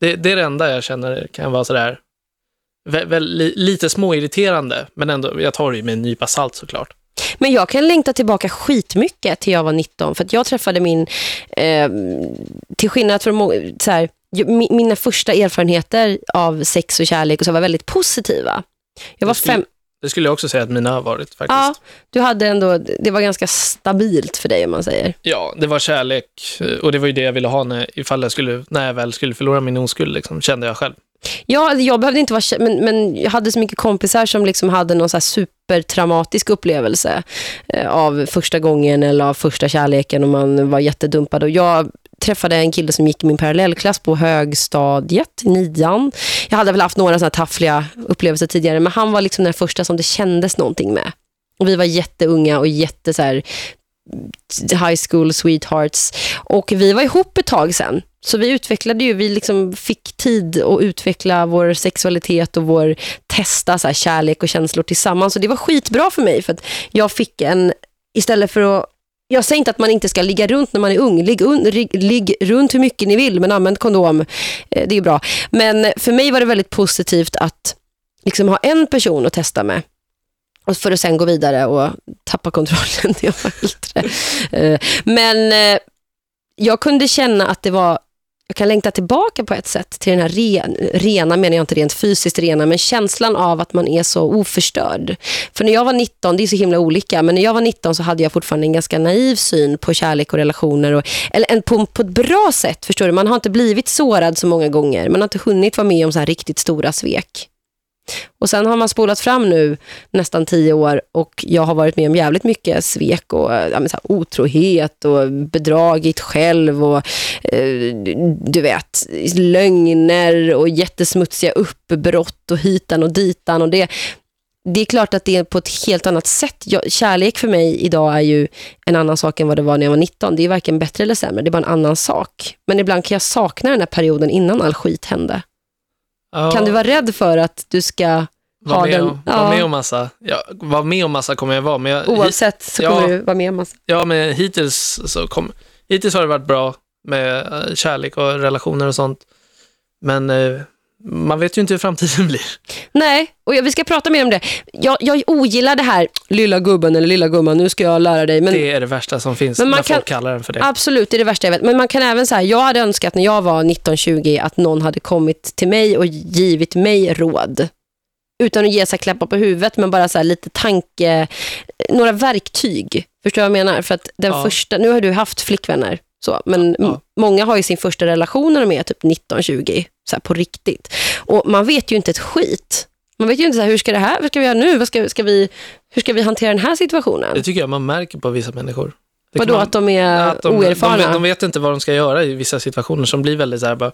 det, det är det enda jag känner kan vara sådär, vä, väl, li, lite småirriterande, men ändå, jag tar det ju med en nypa salt såklart. Men jag kan längta tillbaka skitmycket till jag var 19. För att jag träffade min, eh, till skillnad från så här, mina första erfarenheter av sex och kärlek och så var väldigt positiva. Jag var Det skulle- fem, Det skulle jag också säga att mina har varit faktiskt. ja, du hade ändå, det var ganska stabilt för dig om man säger. Ja, det var kärlek och det var ju det jag ville ha när, ifall jag skulle, när jag väl skulle förlora min oskuld, liksom, kände jag själv. Ja, alltså, jag behövde inte vara men, men jag hade så mycket kompisar som liksom hade någon så här supertraumatisk upplevelse eh, av första gången eller av första kärleken och man var jättedumpad. Och jag träffade en kille som gick i min parallellklass på högstadiet, nian. Jag hade väl haft några såna här taffliga upplevelser tidigare, men han var liksom den första som det kändes någonting med. Och vi var jätteunga och jätte så här, high school sweethearts. Och vi var ihop ett tag sen. Så vi utvecklade ju, vi liksom fick tid att utveckla vår sexualitet och vår testa så här, kärlek och känslor tillsammans. Så det var skitbra för mig för att jag fick en, istället för att jag säger inte att man inte ska ligga runt när man är ung. Ligg, un, ligg, ligg runt hur mycket ni vill, men använd kondom. Eh, det är bra. Men för mig var det väldigt positivt att liksom ha en person att testa med. Och för att sen gå vidare och tappa kontrollen när jag var äldre. Eh, men eh, jag kunde känna att det var jag kan längta tillbaka på ett sätt till den här ren, rena, menar jag inte rent fysiskt rena, men känslan av att man är så oförstörd. För när jag var 19, det är så himla olika, men när jag var 19 så hade jag fortfarande en ganska naiv syn på kärlek och relationer. Och, eller en, på, på ett bra sätt, förstår du? Man har inte blivit sårad så många gånger. Man har inte hunnit vara med om så här riktigt stora svek. Och sen har man spolat fram nu nästan tio år och jag har varit med om jävligt mycket svek och eh, ja, men så här, otrohet och bedragit själv och eh, du vet, lögner och jättesmutsiga uppbrott och hitan och ditan och det det är klart att det är på ett helt annat sätt. Jag, kärlek för mig idag är ju en annan sak än vad det var när jag var 19. Det är varken bättre eller sämre, det är bara en annan sak. Men ibland kan jag sakna den här perioden innan all skit hände. Ja, Kan du vara rädd för att du ska vara ha med, den... om, vara med om massa? Ja, vara med om massa kommer jag vara, men jag, Oavsett så Ja. kommer du vara med om massa. Ja, men hittills så kom... hittills har det varit bra med eh, kärlek och relationer och sånt. Men eh, man vet ju inte hur framtiden blir. Nej, och vi ska prata mer om det. Jag, jag ogillar det här, lilla gubben eller lilla gumman, nu ska jag lära dig. Men Det är det värsta som finns Men man när kan- folk kallar den för det. Absolut, det är det värsta jag vet. Men man kan även säga, jag hade önskat när jag var 19-20 att någon hade kommit till mig och givit mig råd. Utan att ge sig klappar på huvudet, men bara så här lite tanke, några verktyg. Förstår du vad jag menar? För att den Ja. första, nu har du haft flickvänner, så, men Ja. många har ju sin första relation när de är typ 19-20, så här på riktigt. Och man vet ju inte ett skit. Man vet ju inte så här, hur ska det här, vad ska vi göra nu? Vad ska, ska vi, hur ska vi hantera den här situationen? Det tycker jag man märker på vissa människor. Vadå, att de är att de, oerfarna? De, vet- de vet inte vad de ska göra i vissa situationer som blir väldigt så här bara,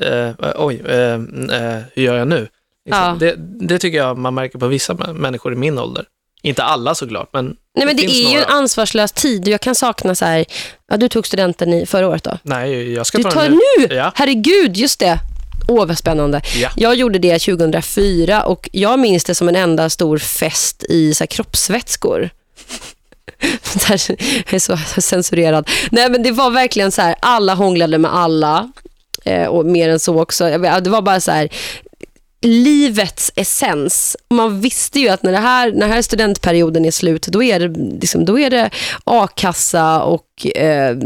eh, oj, eh, eh, hur gör jag nu? Liksom. Ja. Det, det tycker jag man märker på vissa mä- människor i min ålder. Inte alla såklart, men Nej, men det, finns är ju en ansvarslös tid. Jag kan sakna så här, ja, du tog studenten i förra året då? Nej, jag ska Du ta tar den nu? Ja. Herregud, just det. Åh, vad spännande. Ja. Jag gjorde det 2004 och jag minns det som en enda stor fest i så här, kroppsvätskor. Det här är så censurerad. Nej, men det var verkligen så här, alla hånglade med alla. Eh, och mer än så också. Jag Det var bara så här, livets essens. Man visste ju att när, det här, när den här studentperioden är slut, då är det, liksom, då är det a-kassa och eh,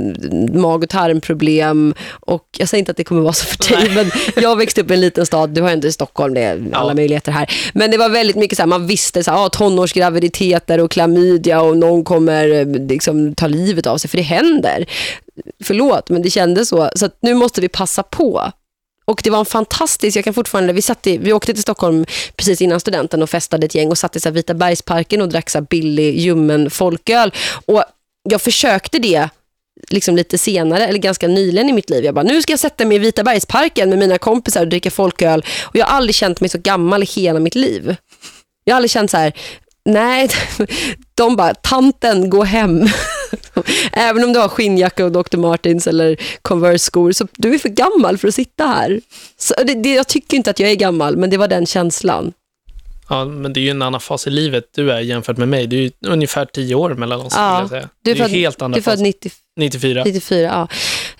mag- och tarmproblem. Och jag säger inte att det kommer vara så för dig, men jag växte upp i en liten stad. Du har inte i Stockholm, det är alla Ja. möjligheter här. Men det var väldigt mycket så här, man visste så här, ah, tonårsgraviditeter och klamydia och någon kommer eh, liksom, ta livet av sig, för det händer. Förlåt, men det kändes så. Så nu måste vi passa på. Och det var en fantastisk, jag kan fortfarande, vi, satt i, vi åkte till Stockholm precis innan studenten och festade ett gäng och satt i så här Vita bergsparken och drack så billig, ljummen folköl. Och jag försökte det liksom lite senare, eller ganska nyligen i mitt liv. Jag bara, nu ska jag sätta mig i Vita bergsparken med mina kompisar och dricka folköl. Och jag har aldrig känt mig så gammal i hela mitt liv. Jag har aldrig känt så här, nej, de bara, tanten, gå hem. Även om du har skinnjacka och Dr. Martins eller Converse-skor, så du är för gammal för att sitta här. Så det, det, jag tycker inte att jag är gammal, men det var den känslan. Ja, men det är ju en annan fas i livet du är jämfört med mig. Det är ju ungefär tio år mellan oss, Ja, säga. Du det är född- helt andra Du är född fas. 90, 94. 94, ja.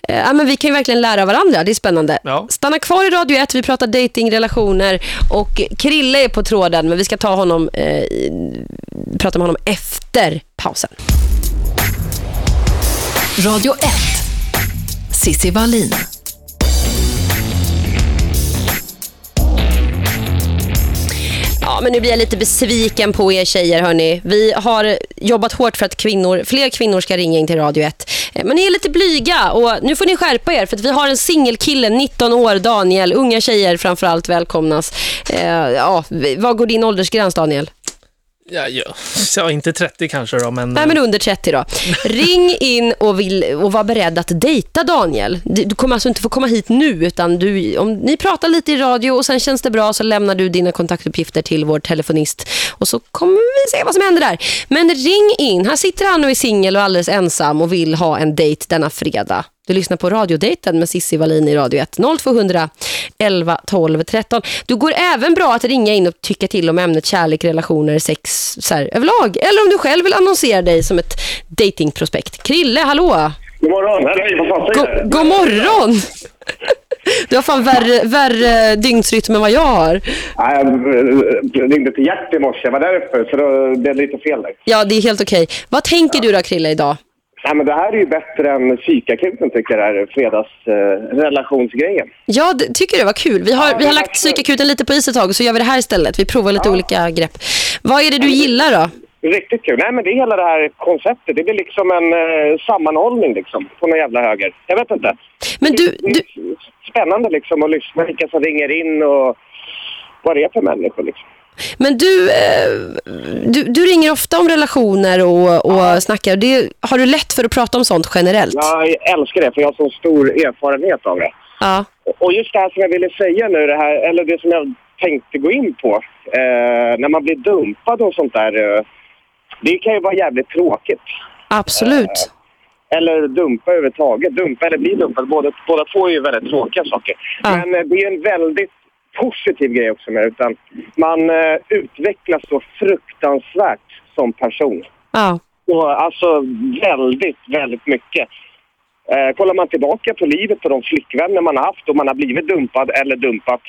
Eh, ja. Men vi kan ju verkligen lära varandra, det är spännande. Ja. Stanna kvar i Radio 1, vi pratar dating, relationer och Krille är på tråden, men vi ska ta honom, eh, prata med honom efter pausen. Radio 1. Sissi Wallin. Ja, men nu blir jag lite besviken på er tjejer, hörni. Vi har jobbat hårt för att kvinnor, fler kvinnor ska ringa in till Radio 1. Eh, men ni är lite blyga och nu får ni skärpa er för att vi har en singelkille, 19 år, Daniel. Unga tjejer framförallt välkomnas. Eh, ja, vad går din åldersgräns, Daniel? Ja, ja. ja, inte 30 kanske då, men... Nej, men under 30 då. Ring in och, vill, och var beredd att dejta Daniel. Du du kommer alltså inte få komma hit nu, utan du, om ni pratar lite i radio och sen känns det bra så lämnar du dina kontaktuppgifter till vår telefonist och så kommer vi se vad som händer där. Men ring in. Här sitter han och är singel och alldeles ensam och vill ha en dejt denna fredag. Du lyssnar på radiodejten med Sissi Wallin i Radio 1. 0200 11 12 13. Du går även bra att ringa in och tycka till om ämnet kärlek, relationer, sex så här, överlag. Eller om du själv vill annonsera dig som ett datingprospekt. Krille, hallå! God morgon. Säger God, morgon! Du har fan värre, värre dygnsrytm än vad jag har. Nej, jag ringde till Gert i morse. Jag var därför, så då blev det lite fel där. Ja, det är helt okej. Vad tänker du då, Krille, idag? Nej, men det här är ju bättre än psykakuten, tycker jag, fredagsrelationsgrejen. Ja, det, tycker det var kul. Vi har, Ja, vi har lagt psykakuten lite på is ett tag och så gör vi det här istället. Vi provar lite Ja. olika grepp. Vad är det du gillar då? Riktigt kul. Nej, men det är hela det här konceptet. Det blir liksom en eh, sammanhållning liksom, på någon jävla höger. Jag vet inte. Men du, Det är du, spännande liksom att lyssna vilka som ringer in och vad det är för människor. Liksom. Men du, eh, du, du ringer ofta om relationer och, och snackar. Det, har du lätt för att prata om sånt generellt? Jag älskar det, för jag har så stor erfarenhet av det. Ja. Och just det här som jag ville säga nu, det här, eller det som jag tänkte gå in på. Eh, när man blir dumpad och sånt där. Eh, det kan ju vara jävligt tråkigt. Absolut. Eller dumpa överhuvudtaget. Dumpa eller bli dumpad. Båda, båda två är ju väldigt tråkiga saker. Ja. Men eh, det är en väldigt positiv grej också med utan Man eh, utvecklas så fruktansvärt som person. Ja. Och, alltså väldigt, väldigt mycket. Eh, kollar man tillbaka på livet och de flickvänner man har haft och man har blivit dumpad eller dumpat.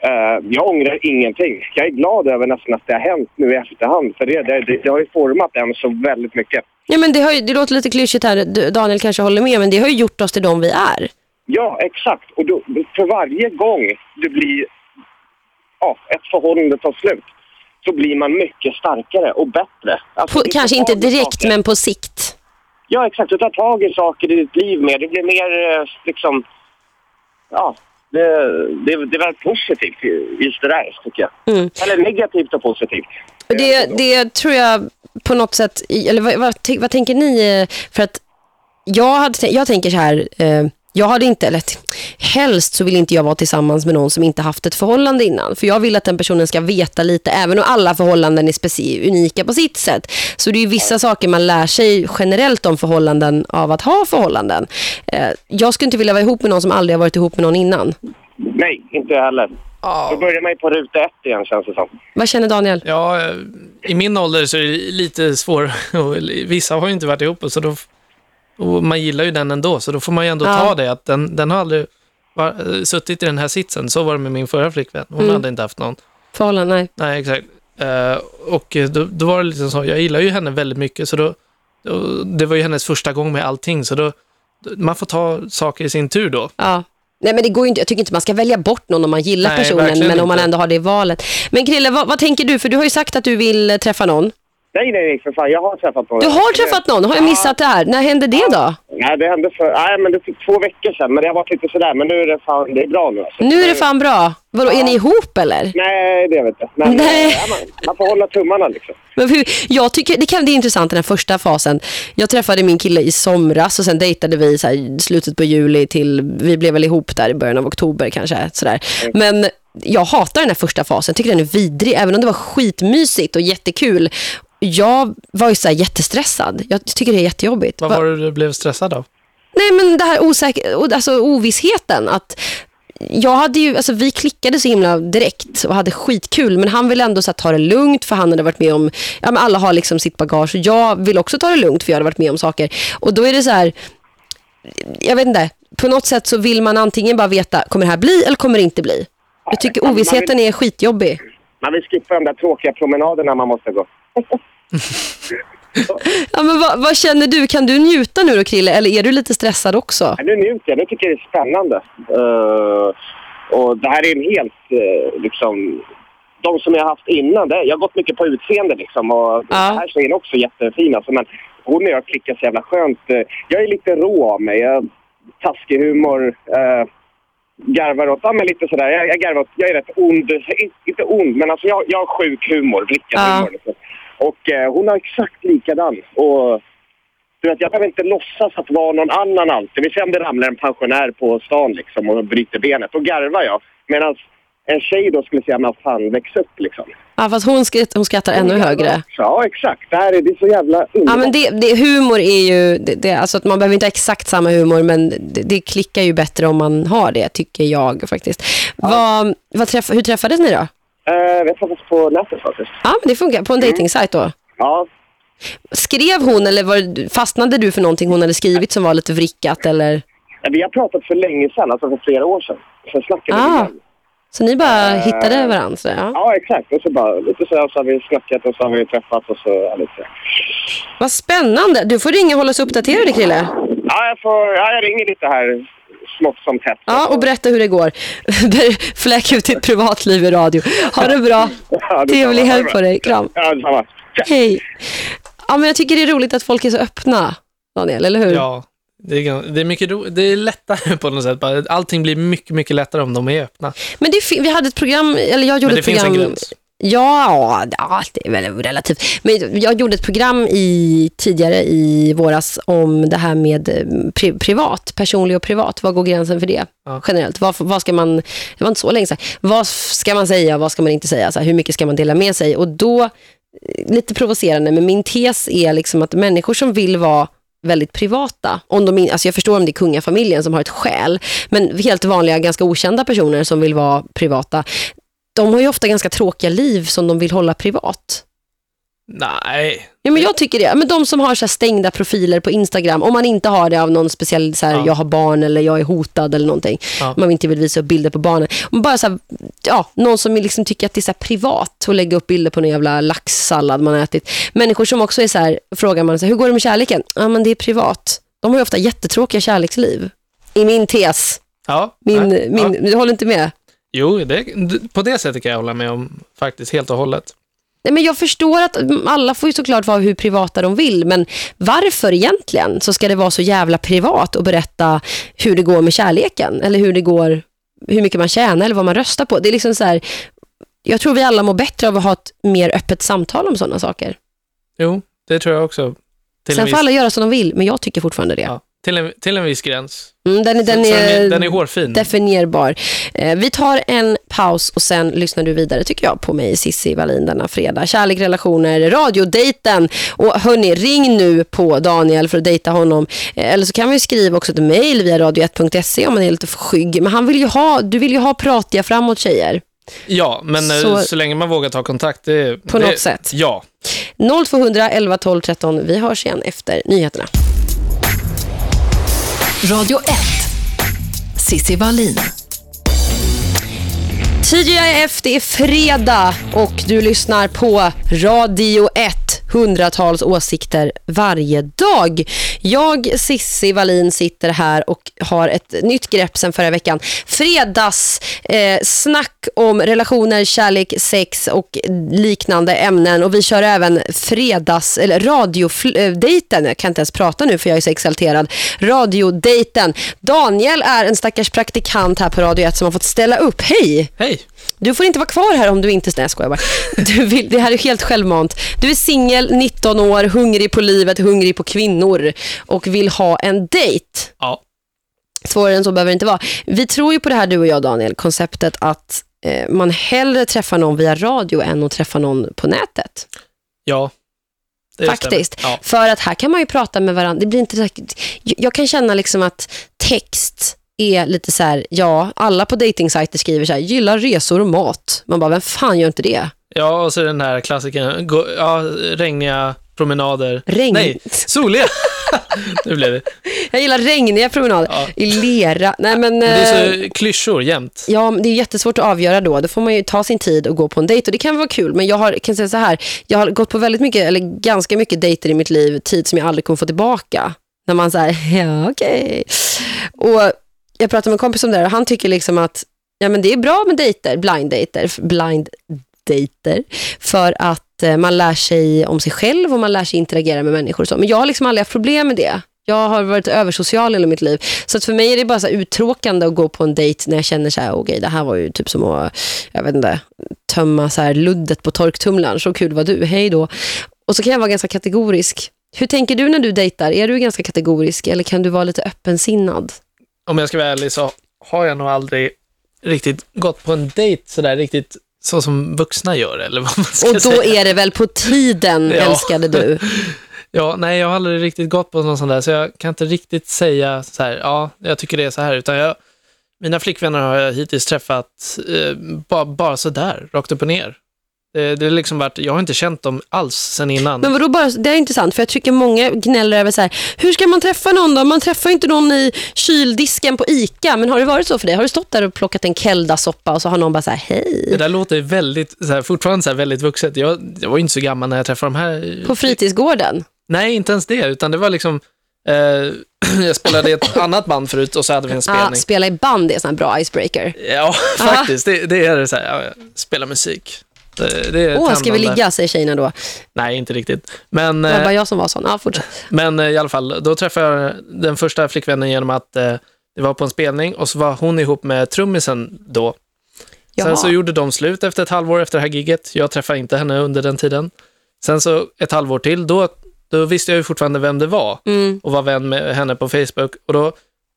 Eh, jag ångrar ingenting. Jag är glad över nästan att det har hänt nu i efterhand. För det, det, det, har ju format en så väldigt mycket. Ja, men det, har ju, det låter lite klyschigt här, Daniel kanske håller med, men det har ju gjort oss till de vi är. Ja, exakt. Och då, för varje gång det blir ja, ett förhållande tar slut så blir man mycket starkare och bättre. Alltså, På, kanske inte direkt, saker. men på sikt. Ja, exakt. Du tar tag i saker i ditt liv mer. Det blir mer eh, liksom... Ja, det, det, det är väldigt positivt just det där, tycker jag. Mm. Eller negativt och positivt. Det, det tror jag på något sätt, eller vad, vad, vad tänker ni? eh, För att jag, hade, jag tänker så här, eh, jag hade inte, eller helst så vill inte jag vara tillsammans med någon som inte haft ett förhållande innan. För jag vill att den personen ska veta lite, även om alla förhållanden är unika på sitt sätt. Så det är ju vissa saker man lär sig generellt om förhållanden av att ha förhållanden. Eh, jag skulle inte vilja vara ihop med någon som aldrig har varit ihop med någon innan. Nej, inte heller. Då börjar man ju på ruta ett igen, känns det som. Vad känner Daniel? Ja, eh, i min ålder så är det lite svårt. Vissa har ju inte varit ihop, så då, och man gillar ju den ändå, så då får man ju ändå Ja. ta det. Att den, den har aldrig var, eh, suttit i den här sitsen. Så var det med min förra flickvän. Hon Mm. hade inte haft någon. Förhållanden? Nej. Nej, exakt. Eh, och då, då var det liksom så, jag gillar ju henne väldigt mycket, så då, då, det var ju hennes första gång med allting, så då, man får ta saker i sin tur då. Ja. Nej men det går inte, jag tycker inte man ska välja bort någon om man gillar Nej, personen, men om man inte. ändå har det valet. Men Krille, vad, vad tänker du? För du har ju sagt att du vill träffa någon. Nej, nej, nej, för fan. Jag har träffat någon. Du har träffat någon, har jag Ja. missat det här? När hände det då? Nej, det hände för nej, men det fick två veckor sedan. Men det har varit lite sådär. Men nu är det fan, det är bra nu. Alltså. Nu är det fan bra. Vadå, är ni ihop eller? Nej, det vet jag inte. Men, Nej. eh, Ja, man, man får hålla tummarna liksom. Men hur, jag tycker, det, kan, det är intressant den här första fasen. Jag träffade min kille i somras och sen dejtade vi så här, slutet på juli till, vi blev väl ihop där i början av oktober kanske. Sådär. Men jag hatar den här första fasen, tycker den är vidrig, även om det var skitmysigt och jättekul. Jag var ju så här jättestressad. Jag tycker det är jättejobbigt. Vad Va- var det du blev stressad av? Nej men det här osäker, alltså ovissheten att jag hade ju, alltså vi klickade så himla direkt och hade skitkul men han ville ändå så ta det lugnt för han hade varit med om, ja men alla har liksom sitt bagage och jag vill också ta det lugnt för jag hade varit med om saker och då är det så här jag vet inte, på något sätt så vill man antingen bara veta, kommer det här bli eller kommer det inte bli? Jag tycker ovissheten är skitjobbig. Man vill skippa de där tråkiga promenaderna man måste gå. Ja, men vad, vad känner du? Kan du njuta nu då Krille eller är du lite stressad också? Ja, nu njuter jag. Nu tycker jag det är spännande. Eh, och det här är en helt, eh, liksom... De som jag har haft innan, det, jag har gått mycket på utseende liksom. Och den här tjejen är också jättefin alltså, men hon och jag klickar så jävla skönt. Eh, Jag är lite rå av mig. Jag, taskig humor. Eh, garvar åt, ja men lite sådär. Jag, jag garvar åt, jag är rätt ond. Inte ond, men alltså jag, jag har sjuk humor. Vrickad Ja. humor liksom. Och eh, hon har exakt likadan. Och du vet, jag behöver inte låtsas att vara någon annan alltid. Vi ser om det ramlar en pensionär på stan liksom och bryter benet. Då garvar jag. Medan en tjej då skulle säga, men fan väx upp liksom. Ja, fast hon, skrattar, hon skrattar ännu högre. Ja, exakt. Det här är, det är så jävla underbart. Ja, men det, det, humor är ju, det, det, alltså att man behöver inte ha exakt samma humor, men det, det klickar ju bättre om man har det, tycker jag faktiskt. Vad, vad träff, hur träffades ni då? Eh, vi träffades på nätet faktiskt. Ja, men det funkar. På en dejtingsajt då? Ja, Skrev hon eller var, fastnade du för någonting hon hade skrivit som var lite vrickat? Eller? Ja, vi har pratat för länge sedan, alltså för flera år sedan. Sen snackade vi Ah, igen. så ni bara Eh, hittade varandra? Ja. Ja, exakt. Och så bara lite så, här, så har vi snackat och så har vi träffats och så ja, lite. Vad spännande. Du får ringa och hålla oss uppdaterade, Krille. Ja, jag, får, ja, jag ringer lite här smått som tätt. Ja, och berätta hur det går. Fläck ut ditt privatliv i radio. Ha det bra. Ja. Trevlig helg på dig. Kram. Ja, detsamma. Hej. Ja, men jag tycker det är roligt att folk är så öppna, Daniel, eller hur? Ja, det är, det är mycket ro, det är lättare på något sätt. Allting blir mycket, mycket lättare om de är öppna. Men det, vi hade ett program, eller jag gjorde Men det ett finns program. Ja, ja, det är väl relativt. Men jag gjorde ett program i, tidigare i våras om det här med eh, pri, privat, personlig och privat. Vad går gränsen för det Ja. generellt? Vad, vad ska man, det var inte så länge sedan. Vad ska man säga, vad ska man inte säga? Så här, hur mycket ska man dela med sig? Och då, eh, lite provocerande, men min tes är liksom att människor som vill vara väldigt privata. Om de, alltså jag förstår om det är kungafamiljen som har ett skäl, men helt vanliga, ganska okända personer som vill vara privata, de har ju ofta ganska tråkiga liv som de vill hålla privat. Nej. Ja, men jag tycker det. Men de som har så stängda profiler på Instagram, om man inte har det av någon speciell, så här, Ja. jag har barn eller jag är hotad eller någonting. Ja. Man inte vill visa upp bilder på barnen. Men bara så här, ja, någon som liksom tycker att det är så privat att lägga upp bilder på någon jävla laxsallad man har ätit. Människor som också är så här, frågar man så här, hur går det med kärleken? Ja, men det är privat. De har ju ofta jättetråkiga kärleksliv. I min tes. Ja. Min, nej, min. Du håller inte med? Jo, det, på det sättet kan jag hålla med om faktiskt helt och hållet. Nej, men jag förstår att alla får ju såklart vara hur privata de vill, men varför egentligen så ska det vara så jävla privat och berätta hur det går med kärleken eller hur det går, hur mycket man tjänar eller vad man röstar på. Det är liksom så här, jag tror vi alla mår bättre av att ha ett mer öppet samtal om sådana saker. Jo, det tror jag också. Till, Sen en, får alla göra som de vill, men jag tycker fortfarande det. ja, till, en, till en viss gräns. Mm, den, är- den, är, den är hårfin. definierbar. Eh, vi tar en paus och sen lyssnar du vidare tycker jag på mig Sissi Wallin denna fredag. Kärlek, relationer, radiodejten. Och hörni, ring nu på Daniel för att dejta honom. Eh, eller så kan vi skriva också ett mejl via radio1.se om man är lite för skygg. Men han vill ju ha, du vill ju ha pratiga framåt tjejer. Ja, men Så- så, så länge man vågar ta kontakt. Det, På det, något sätt. Ja. 0200 11 12 13. Vi hörs igen efter nyheterna. Radio 1. Sissi Wallin. TGIF, det är fredag och du lyssnar på Radio 1. Hundratals åsikter varje dag. Jag, Sissi Wallin, sitter här och har ett nytt grepp sen förra veckan. Fredags eh, snack om relationer, kärlek, sex och liknande ämnen. Och vi kör även fredags, eller radiodejten. Jag kan inte ens prata nu för jag är så exalterad. Radiodejten. Daniel är en stackars praktikant här på Radio 1 som har fått ställa upp. Hej! Hej. Du får inte vara kvar här om du inte... Nej, jag bara. Du vill, det här är helt självmant. Du är singel, 19 år, hungrig på livet, hungrig på kvinnor och vill ha en dejt. Ja. Svårare än så behöver det inte vara. Vi tror ju på det här, du och jag, Daniel, konceptet att eh, man hellre träffar någon via radio än att träffa någon på nätet. Ja. Det Faktiskt. Ja. För att här kan man ju prata med varandra. Det blir inte jag kan känna liksom att text är lite så här, ja, alla på datingsajter skriver så här, gillar resor och mat. Man bara, vem fan gör inte det? ja, och så den här klassikern. Ja, regniga promenader. Regn. Nej, soliga. nu blev det. Jag gillar regniga promenader. Ja. I lera. Nej, men, Det eh, är så klyschor jämt. Ja, men det är jättesvårt att avgöra då. Då får man ju ta sin tid och gå på en dejt. Och det kan vara kul, men jag har, kan säga så här. Jag har gått på väldigt mycket, eller ganska mycket dejter i mitt liv. Tid som jag aldrig kommer få tillbaka. När man säger ja okej. Och jag pratade med en kompis om det här och han tycker liksom att ja, men det är bra med dejter, blind dejter, blind dejter. För att eh, man lär sig om sig själv och man lär sig interagera med människor. Och så. Men jag har liksom aldrig haft problem med det. Jag har varit översocial i hela mitt liv. Så att för mig är det bara så uttråkande att gå på en dejt när jag känner så här, okej, det här var ju typ som att, jag vet inte, tömma så här luddet på torktumlaren. Så kul var du, hej då. Och så kan jag vara ganska kategorisk. Hur tänker du när du dejtar? Är du ganska kategorisk eller kan du vara lite öppensinnad? Om jag ska vara ärlig så har jag nog aldrig riktigt gått på en dejt sådär riktigt så som vuxna gör, eller vad man ska Och då säga. är det väl på tiden, Ja. älskade du. Ja, nej, jag har aldrig riktigt gått på någon sån där, så jag kan inte riktigt säga så här, ja, jag tycker det är så här, utan jag, mina flickvänner har jag hittills träffat eh, bara, bara så där, rakt upp och ner. Det, det är liksom varit, jag har inte känt dem alls sen innan. Men vadå bara, det är intressant för jag tycker många gnäller över så här, hur ska man träffa någon då? Man träffar inte någon i kyldisken på ICA. Men har det varit så för dig? Har du stått där och plockat en kelda-soppa och så har någon bara så här, Det hej. där låter väldigt, så här, fortfarande så här väldigt vuxet. Jag, jag var ju inte så gammal när jag träffade de här. På fritidsgården? Nej, inte ens det, utan det var liksom, eh, jag spelade i ett annat band förut och så hade vi en Ah, spelning. spela i band är en sån här bra icebreaker. Ja, faktiskt. Det, det är det så här, ja, spela musik. Det, det Åh, ska vi ligga, säger tjejerna då. Nej, inte riktigt. Men, Det var eh, bara jag som var sån. Ja, fortsätt. men eh, i alla fall, då träffade jag den första flickvännen genom att eh, det var på en spelning och så var hon ihop med trummisen då. Jaha. Sen så gjorde de slut efter ett halvår efter det här gigget. Jag träffade inte henne under den tiden. Sen så ett halvår till, då, då visste jag ju fortfarande vem det var Mm. och var vän med henne på Facebook. Och då,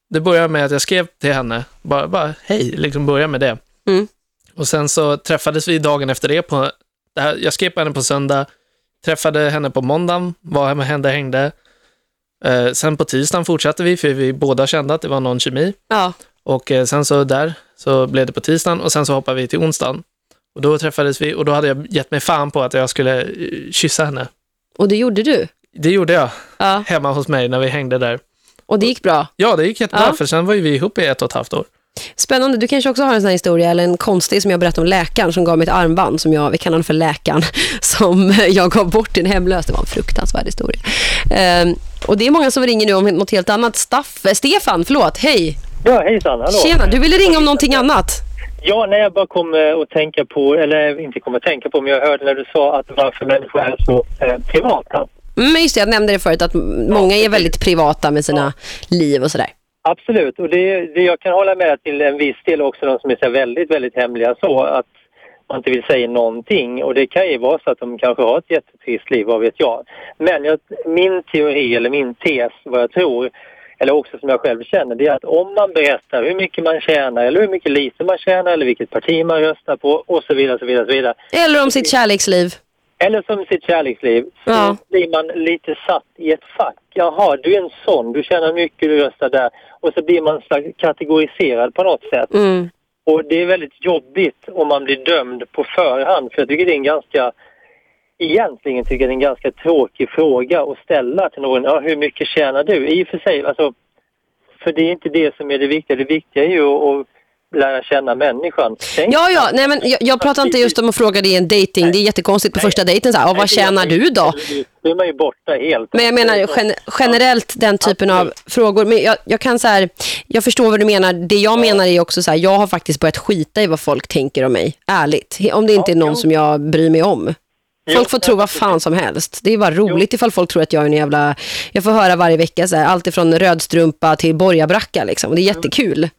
det började med att jag skrev till henne, bara, bara hej, liksom börja med det. Mm. Och sen så träffades vi dagen efter det. På, jag skrev på henne på söndag, träffade henne på måndagen, var med henne, hängde. Eh, sen på tisdagen fortsatte vi, för vi båda kände att det var någon kemi. Ja. Och eh, sen så där så blev det på tisdagen och sen så hoppade vi till onsdagen. Och då träffades vi och då hade jag gett mig fan på att jag skulle eh, kyssa henne. Och det gjorde du? Det gjorde jag Ja. hemma hos mig när vi hängde där. Och det gick bra? Ja, det gick jättebra, Ja. för sen var ju vi ihop i ett och ett halvt år. Spännande. Du kanske också har en sån här historia, eller en konstig som jag berättade om läkaren som gav mig ett armband, som jag, vi kallar honom för läkaren, som jag gav bort till en hemlös. Det var en fruktansvärd historia. Ehm, och det är många som ringer nu om något helt annat. Staff, eh, Stefan, förlåt, hej. Ja, hejsan, hallå. Tjena, du ville ringa om någonting annat. Ja, när jag bara kom eh, att tänka på, eller inte kom att tänka på, men jag hörde när du sa att varför människor är så eh, privata. Mm, just det, jag nämnde det förut, att många är väldigt privata med sina liv och sådär. Absolut, och det, det jag kan hålla med till en viss del också, de som är så väldigt, väldigt hemliga så att man inte vill säga någonting och det kan ju vara så att de kanske har ett jättetrist liv, vad vet jag. Men jag, min teori eller min tes, vad jag tror, eller också som jag själv känner, det är att om man berättar hur mycket man tjänar eller hur mycket lite man tjänar eller vilket parti man röstar på och så vidare, så vidare, så vidare. Eller om sitt kärleksliv. Eller som sitt kärleksliv, så Ja. blir man lite satt i ett fack. Jaha, du är en sån, du tjänar mycket, du röstar där. Och så blir man slags kategoriserad på något sätt. Mm. Och det är väldigt jobbigt om man blir dömd på förhand. För jag tycker det är en ganska, egentligen tycker jag det är en ganska tråkig fråga att ställa till någon. Ja, hur mycket tjänar du? I och för sig, alltså, för det är inte det som är det viktiga. Det viktiga är ju att lära känna människan. Tänk- Ja, ja, nej men jag, jag pratar inte just om att fråga det i en dating. Det är jättekonstigt på första dejten. Så här, "Ja, vad tjänar du då? Då är man ju borta helt. Men jag menar gen generellt den typen av frågor. Men jag, jag kan så här, jag förstår vad du menar. Det jag menar är också så här, jag har faktiskt börjat skita i vad folk tänker om mig. Ärligt. Om det inte är någon som jag bryr mig om. Folk får tro vad fan som helst. Det är bara roligt ifall folk tror att jag är en jävla... Jag får höra varje vecka så här, allt ifrån rödstrumpa till borgarbracka liksom. Och det är jättekul.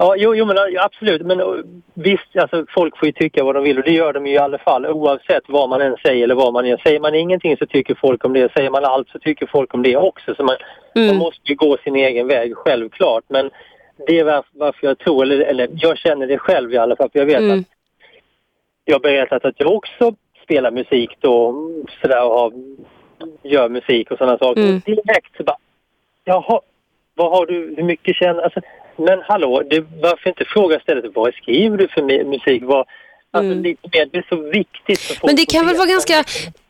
Ja, jo, jo men absolut. Men visst, alltså, folk får ju tycka vad de vill och det gör de ju i alla fall oavsett vad man än säger eller vad man än Säger man ingenting så tycker folk om det. Säger man allt så tycker folk om det också. Så man, man måste ju gå sin egen väg, självklart. Men det är varför, varför jag tror, eller, eller jag känner det själv i alla fall, för jag vet Mm. att jag har berättat att jag också spelar musik då, sådär och har, gör musik och sådana saker. Mm. Direkt så bara, jaha, vad har du, hur mycket känner, alltså, men hallå, det, varför inte fråga istället, vad skriver du för musik? Vad, alltså, lite mer, det är så viktigt för folk Mm. Men det kan väl vara ganska,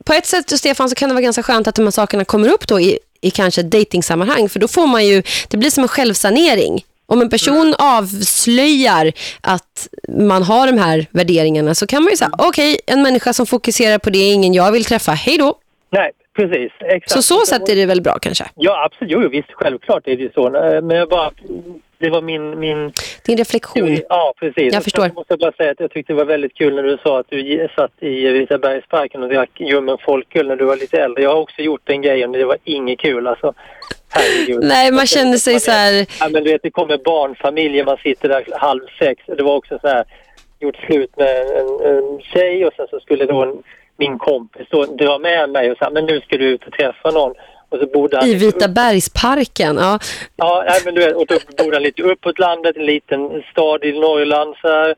på ett sätt Stefan så kan det vara ganska skönt att de här sakerna kommer upp då i, i kanske datingsammanhang för då får man ju, det blir som en självsanering. Om en person avslöjar att man har de här värderingarna så kan man ju säga, okej, en människa som fokuserar på det är ingen jag vill träffa, hej då. Nej, precis. Exakt. Så så sätt är det väl bra kanske. Ja, absolut. Jo, visst, självklart är det så. Eh, Men jag bara, det var min... min Din reflektion. Ja, precis. Jag förstår. måste jag bara säga att jag tyckte det var väldigt kul när du sa att du satt i Vitabergsparken och drack ljummen folköl när du var lite äldre. Jag har också gjort den grejen och det var inget kul alltså. Herregud. Nej, man känner sig så här, Ja, men du vet, det kommer barnfamiljer, man sitter där halv sex. Det var också så här, gjort slut med en, en tjej och sen så skulle då en, min kompis då dra med mig och säga, men nu ska du ut och träffa någon. Och så bodde han i lite Vita bergsparken. Ja. Ja, nej, men du vet, och då bodde han lite uppåt landet, en liten stad i Norrland så här.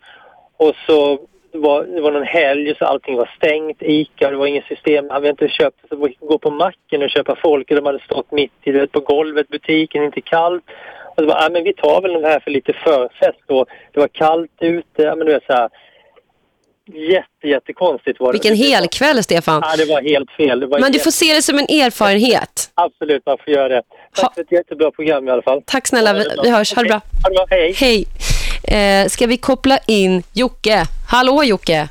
Och så var det var någon helg så allting var stängt, Ica, det var inget system, han hade inte köpt, så vi gå på macken och köpa folk och de hade stått mitt i, vet, på golvet, butiken, inte kallt. Och så bara, men vi tar väl de här för lite förfest då. Det var kallt ute, ja men du vet så här. Jätte, jättekonstigt var det. Vilken hel kväll Stefan. Ja, det var helt fel. Det var Men du helt- får se det som en erfarenhet. Absolut, man får göra det. Tack för ett jättebra program i alla fall. Tack snälla, vi, vi hörs. Ha det bra. Ha det bra, hej. Hej. Eh, ska vi koppla in Jocke? Hallå Jocke.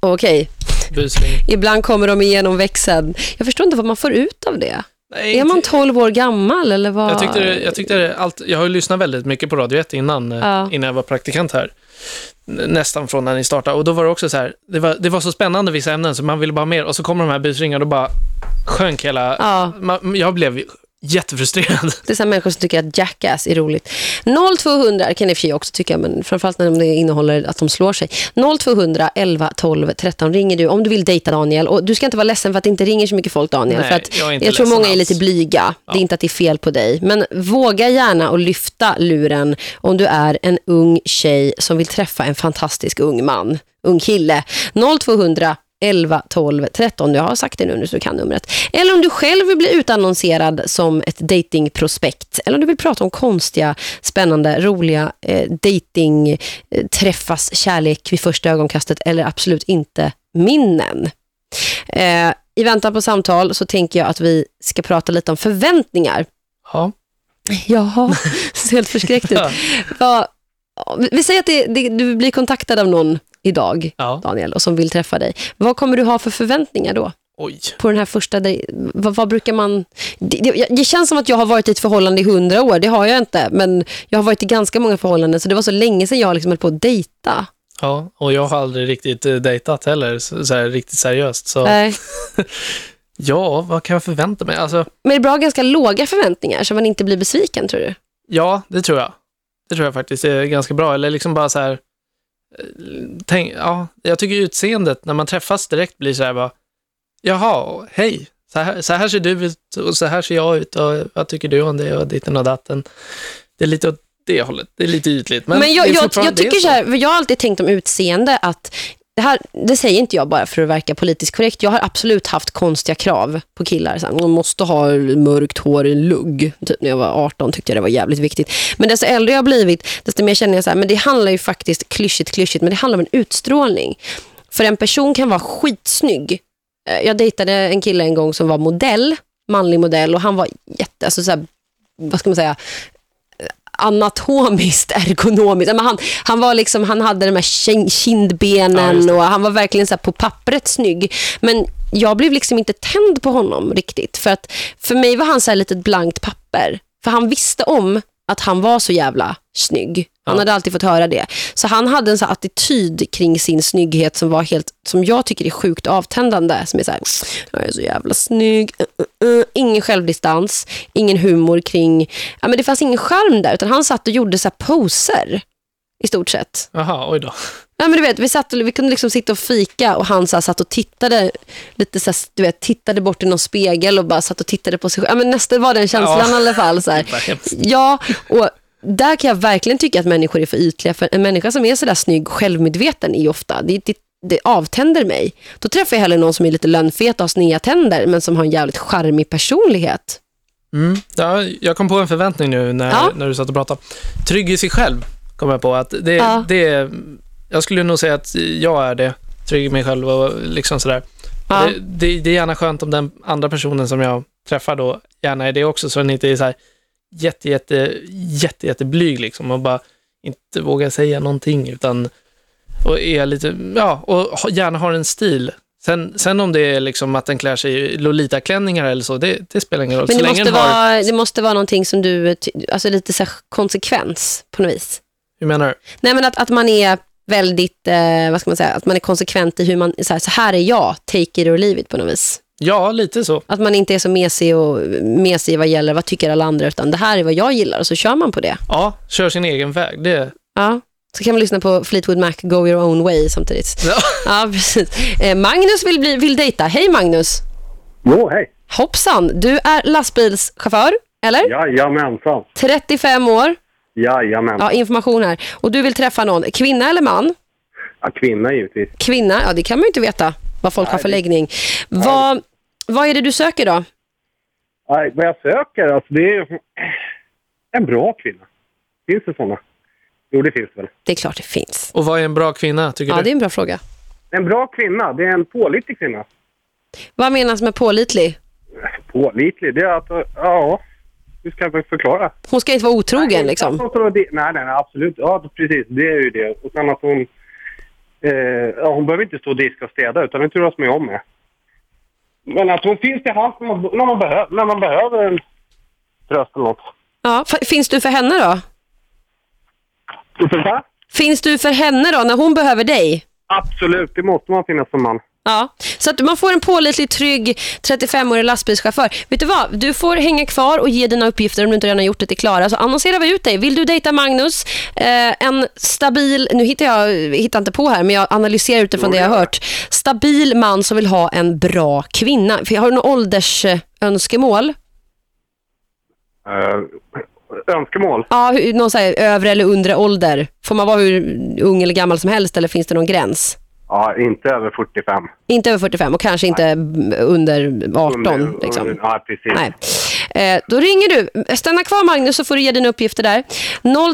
Okej, Busring. ibland kommer de igenom växeln. Jag förstår inte vad man får ut av det. Nej, Är man inte- 12 år gammal eller vad? Jag tyckte, det- jag tyckte det allt, jag har ju lyssnat väldigt mycket på Radio 1 innan, eh, Ja. innan jag var praktikant här. Nästan från när ni startade. Och då var det också så här, det var, det var så spännande vissa ämnen så man ville bara mer. Och så kommer de här busringarna och då bara sjönk hela... Ja. Man, jag blev jättefrustrerad. Det är så människor som tycker att Jackass är roligt. 0200 kan i och för sig också tycka, men framförallt när det innehåller att de slår sig. 0200 11 12 13 ringer du om du vill dejta Daniel. Och du ska inte vara ledsen för att det inte ringer så mycket folk Daniel. Nej, för att jag är jag, tror många är alls. lite blyga. Det är inte att det är fel på dig. Men våga gärna och lyfta luren om du är en ung tjej som vill träffa en fantastisk ung man. Ung kille. 0200 11 12 13. Jag har sagt det nu, nu så du kan numret. Eller om du själv vill bli utannonserad som ett datingprospekt. Eller om du vill prata om konstiga, spännande, roliga eh, dating, eh, träffas, kärlek vid första ögonkastet eller absolut inte minnen. Eh, I väntan på samtal så tänker jag att vi ska prata lite om förväntningar. Ja. Jaha, ser helt förskräckt ut. Vad- vi säger att det, det, du blir kontaktad av någon idag, Ja. Daniel, och som vill träffa dig. Vad kommer du ha för förväntningar då? Oj. På den här första vad, vad brukar man... Det, det, det känns som att jag har varit i ett förhållande i hundra år. Det har jag inte. Men jag har varit i ganska många förhållanden. Så det var så länge sedan jag liksom höll på att dejta. Ja, och jag har aldrig riktigt eh, dejtat heller, så, så här, riktigt seriöst. Så Nej. ja, vad kan jag förvänta mig? Alltså, Men det är bra att ganska låga förväntningar så man inte blir besviken, tror du? ja, det tror jag. Det tror jag faktiskt är ganska bra. Eller liksom bara så här, tänk, ja, jag tycker utseendet när man träffas direkt blir så här bara, jaha, hej, så här, så här ser du ut och så här ser jag ut och vad tycker du om det och ditten och datten. Det är lite åt det hållet, det är lite ytligt. Men, Men, jag, jag, jag tycker så här, jag har alltid tänkt om utseende att det här, det säger inte jag bara för att verka politiskt korrekt. Jag har absolut haft konstiga krav på killar. Så här, de måste ha mörkt hår i lugg. Typ när jag var 18 tyckte jag det var jävligt viktigt. Men desto äldre jag har blivit, desto mer känner jag så här, men det handlar ju faktiskt, klyschigt, klyschigt, men det handlar om en utstrålning. För en person kan vara skitsnygg. Eh, jag dejtade en kille en gång som var modell, manlig modell, och han var jätte, alltså så här, vad ska man säga, anatomiskt, ergonomiskt. Men han, han, var liksom, han hade de här kin- Ja, kindbenen det. och han var verkligen så på pappret snygg. Men jag blev liksom inte tänd på honom riktigt. För att för mig var han så här litet blankt papper. För han visste om att han var så jävla snygg. Han Ja. hade alltid fått höra det. Så han hade en så attityd kring sin snygghet som var helt, som jag tycker är sjukt avtändande. Som är så här, jag är så jävla snygg. Uh, uh, uh. Ingen självdistans, ingen humor kring, ja men det fanns ingen charm där. Utan han satt och gjorde så poser. I stort sett. Jaha, oj då. Ja, men du vet, vi, satt, och- vi kunde liksom sitta och fika och han så här, satt och tittade lite så här, du vet, tittade bort i någon spegel och bara satt och tittade på sig själv. Ja, men nästan var den känslan Ja. i alla fall. Så. Ja, och där kan jag verkligen tycka att människor är för ytliga. För en människa som är sådär snygg, självmedveten är ofta, det, det, det avtänder mig. Då träffar jag hellre någon som är lite lönnfet och har sneda tänder, men som har en jävligt charmig personlighet. Mm. Ja, jag kom på en förväntning nu när, Ja. när du satt och pratade. Trygg i sig själv, kom jag på. Att det, Ja. det, jag skulle nog säga att jag är det. Trygg i mig själv och liksom sådär. Ja. Det, det, det är gärna skönt om den andra personen som jag träffar då gärna är det också, så den inte är så här jätte, jätte, jätte, jätte blyg liksom och bara inte vågar säga någonting utan och är lite, ja, och gärna har en stil. Sen, sen om det är liksom att den klär sig i Lolita-klänningar eller så, det, det spelar ingen roll. Men det måste, har, vara, det måste vara någonting som du, alltså lite så konsekvens på något vis. Hur menar du? Nej, men att, att man är väldigt, eh, vad ska man säga, att man är konsekvent i hur man, så här, så här är jag, take it or leave it på något vis. Ja, lite så. Att man inte är så mesig och mesig vad gäller vad tycker alla andra, utan det här är vad jag gillar och så kör man på det. Ja, kör sin egen väg. Det, Ja. Så kan man lyssna på Fleetwood Mac, Go Your Own Way samtidigt. ja. Ja, precis. Eh, Magnus vill, bli, vill dejta. Hej Magnus! Jo, hej. Hoppsan, du är lastbilschaufför, eller? Jajamensan. 35 år. Jajamän. Ja, information här. Och du vill träffa någon, kvinna eller man? Ja, kvinna givetvis. Kvinna, ja det kan man ju inte veta vad folk har för läggning. Vad, vad är det du söker då? Nej, vad jag söker, alltså det är en bra kvinna. Finns det sådana? Jo, det finns väl. Det är klart det finns. Och vad är en bra kvinna, tycker Ja, du? det är en bra fråga. En bra kvinna, det är en pålitlig kvinna. Vad menas med pålitlig? Pålitlig, det är att, ja, hur ska jag förklara? Hon ska inte vara otrogen liksom. Nej, nej, nej, nej, absolut. Ja, precis. Det är ju det. Och sen att hon... Eh, ja, hon behöver inte stå och diska och städa, utan det turas mig om med. Men att hon finns till hands när man, när man, behö, när man behöver en tröst eller något. Ja, finns du för henne då? Finns du för henne då när hon behöver dig? Absolut, det måste man finnas som man. Ja, så att man får en pålitlig, trygg 35-årig lastbilschaufför. Vet du vad? Du får hänga kvar och ge dina uppgifter om du inte redan har gjort det till Klara. Så annonserar vi ut dig. Vill du dejta Magnus? Eh, en stabil, nu hittar jag hittar inte på här, men jag analyserar utifrån det jag har hört. Stabil man som vill ha en bra kvinna. För Har du några åldersönskemål? Uh, önskemål? Ja, någon så här övre eller undre ålder. Får man vara hur ung eller gammal som helst eller finns det någon gräns? Ja, inte över 45. Inte över 45 och kanske inte under 18. Under- liksom. under- ja, precis. Nej. Eh, då ringer du. Stanna kvar Magnus så får du ge dina uppgifter där.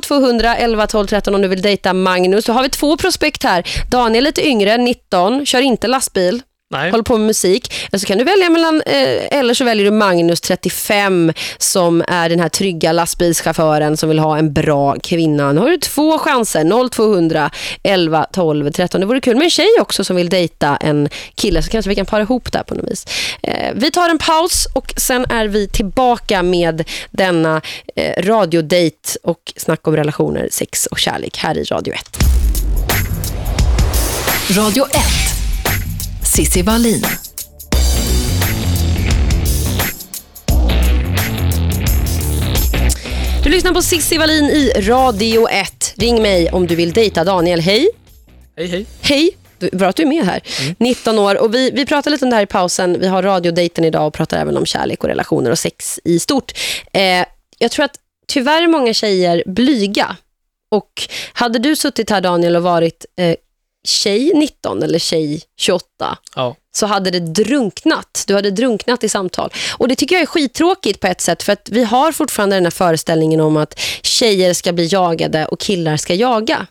0200 11 12 13 om du vill dejta Magnus. Så har vi två prospekt här. Daniel är lite yngre, 19, kör inte lastbil. Nej. Håller på med musik. Eller så kan du välja mellan, eh, eller så väljer du Magnus 35 som är den här trygga lastbilschauffören som vill ha en bra kvinna. Nu har du två chanser. 0200 11 12 13. Det vore kul med en tjej också som vill dejta en kille så kanske vi kan para ihop där på något vis. Eh, vi tar en paus och sen är vi tillbaka med denna eh, radiodate och snack om relationer, sex och kärlek här i Radio 1. Radio 1. Sissi Wallin. Du lyssnar på Sissi Wallin i Radio 1. Ring mig om du vill dejta Daniel. Hej! Hej, hej. Hej! Bra att du är med här. 19 år och vi, vi pratar lite om det här i pausen. Vi har radiodejten idag och pratar även om kärlek och relationer och sex i stort. Eh, jag tror att tyvärr är många tjejer blyga. Och hade du suttit här Daniel och varit eh, tjej 19 eller tjej 28 Ja. så hade det drunknat. Du hade drunknat i samtal. Och det tycker jag är skittråkigt på ett sätt för att vi har fortfarande den här föreställningen om att tjejer ska bli jagade och killar ska jaga.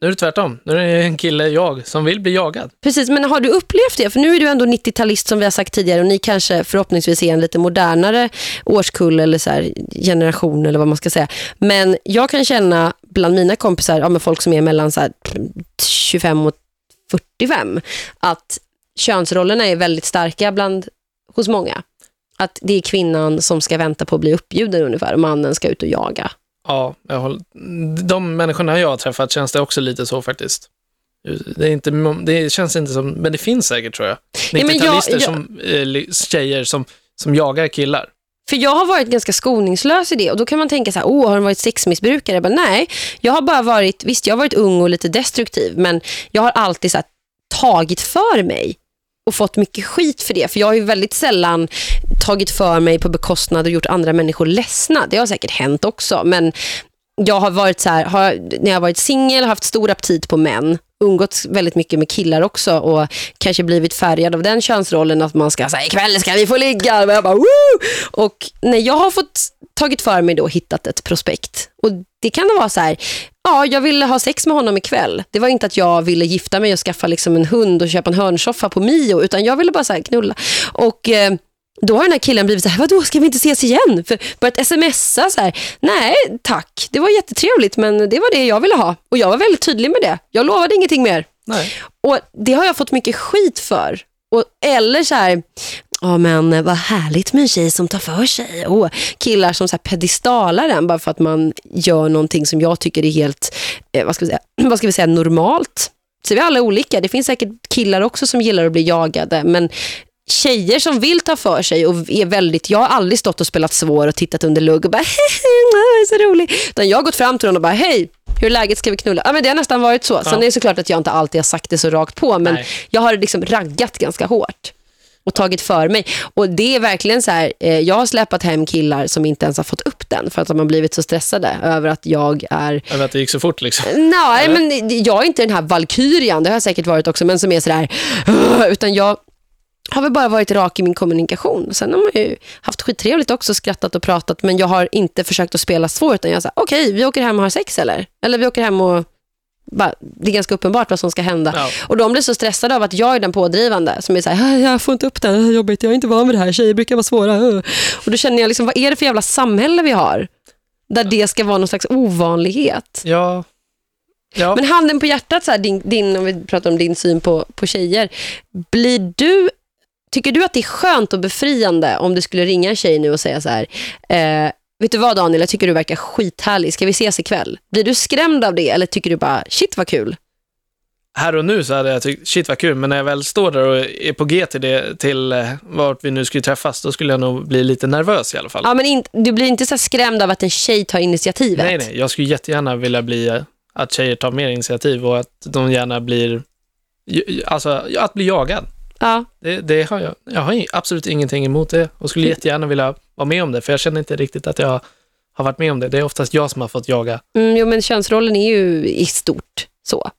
Nu är det tvärtom. Nu är det en kille, jag, som vill bli jagad. Precis, men har du upplevt det? För nu är du ändå 90-talist som vi har sagt tidigare och ni kanske förhoppningsvis är en lite modernare årskull eller så här, generation eller vad man ska säga. Men jag kan känna bland mina kompisar, ja, med folk som är mellan så här, 25 och 45, att könsrollerna är väldigt starka bland, hos många. Att det är kvinnan som ska vänta på att bli uppbjuden ungefär och mannen ska ut och jaga. Ja, jag håller, de människorna jag har träffat känns det också lite så faktiskt. Det, är inte, det känns inte som, men det finns säkert tror jag. Nej, men jag- 90-talister jag- som, eh, tjejer som, som jagar killar. För jag har varit ganska skoningslös i det och då kan man tänka så här, åh, har hon varit sexmissbrukare? Jag bara, nej, jag har bara varit, visst jag har varit ung och lite destruktiv, men jag har alltid så här, tagit för mig och fått mycket skit för det. För jag har ju väldigt sällan tagit för mig på bekostnad och gjort andra människor ledsna. Det har säkert hänt också, men jag har varit så här, har, när jag har varit singel, haft stor aptit på män, umgåtts väldigt mycket med killar också och kanske blivit färgad av den könsrollen att man ska säga ikväll ska vi få ligga. Och jag bara, Woo! Och när jag har fått tagit för mig då hittat ett prospekt och det kan vara så här, ja jag ville ha sex med honom ikväll. Det var inte att jag ville gifta mig och skaffa liksom en hund och köpa en hörnsoffa på Mio utan jag ville bara så knulla. Och eh, då har den här killen blivit så här, vadå, ska vi inte ses igen? För börjat smsa så här, nej tack, det var jättetrevligt men det var det jag ville ha. Och jag var väldigt tydlig med det. Jag lovade ingenting mer. Nej. Och det har jag fått mycket skit för. Och, eller så här, ja men vad härligt med en tjej som tar för sig. Och killar som så pedestalar en bara för att man gör någonting som jag tycker är helt, eh, vad, ska vi säga, vad ska vi säga, normalt. Så vi är alla olika. Det finns säkert killar också som gillar att bli jagade. Men tjejer som vill ta för sig och är väldigt, jag har aldrig stått och spelat svår och tittat under lugg och bara, jag är så rolig. Utan jag har gått fram till honom och bara, hej, hur är läget, ska vi knulla? Ja men det har nästan varit så. Sen Ja. är det såklart att jag inte alltid har sagt det så rakt på, men Nej. jag har liksom raggat ganska hårt och tagit för mig. Och det är verkligen så här, eh, jag har släpat hem killar som inte ens har fått upp den för att de har blivit så stressade över att jag är Över att det gick så fort liksom. Nej, Eller? men jag är inte den här valkyrian, det har jag säkert varit också, men som är sådär, "Ugh", utan jag har väl bara varit rak i min kommunikation. Sen har man ju haft skittrevligt också, skrattat och pratat, men jag har inte försökt att spela svår, utan jag sa, okej, vi åker hem och har sex eller? Eller vi åker hem och bara, det är ganska uppenbart vad som ska hända. Ja. Och de blir så stressade av att jag är den pådrivande som är så här, jag får inte upp det, det är jobbigt, jag är inte van vid det här, tjejer brukar vara svåra. "Ugh." Och då känner jag, liksom, vad är det för jävla samhälle vi har? Där det ska vara någon slags ovanlighet. Ja. Ja. Men handen på hjärtat, så här, din, din, om vi pratar om din syn på, på tjejer. Blir du, tycker du att det är skönt och befriande om du skulle ringa en tjej nu och säga så här, eh, vet du vad Daniel, jag tycker du verkar skithärlig, ska vi ses ikväll? Blir du skrämd av det eller tycker du bara, shit vad kul? Här och nu så hade jag tyckt, shit vad kul, men när jag väl står där och är på G till, det, till eh, vart vi nu skulle träffas, då skulle jag nog bli lite nervös i alla fall. Ja, men in, du blir inte så skrämd av att en tjej tar initiativet? Nej, nej, jag skulle jättegärna vilja bli eh, att tjejer tar mer initiativ och att de gärna blir, alltså att bli jagad. Ja. Det, det har jag, jag har absolut ingenting emot det och skulle jättegärna vilja vara med om det, för jag känner inte riktigt att jag har varit med om det. Det är oftast jag som har fått jaga. Mm, jo, men könsrollen är ju i stort så.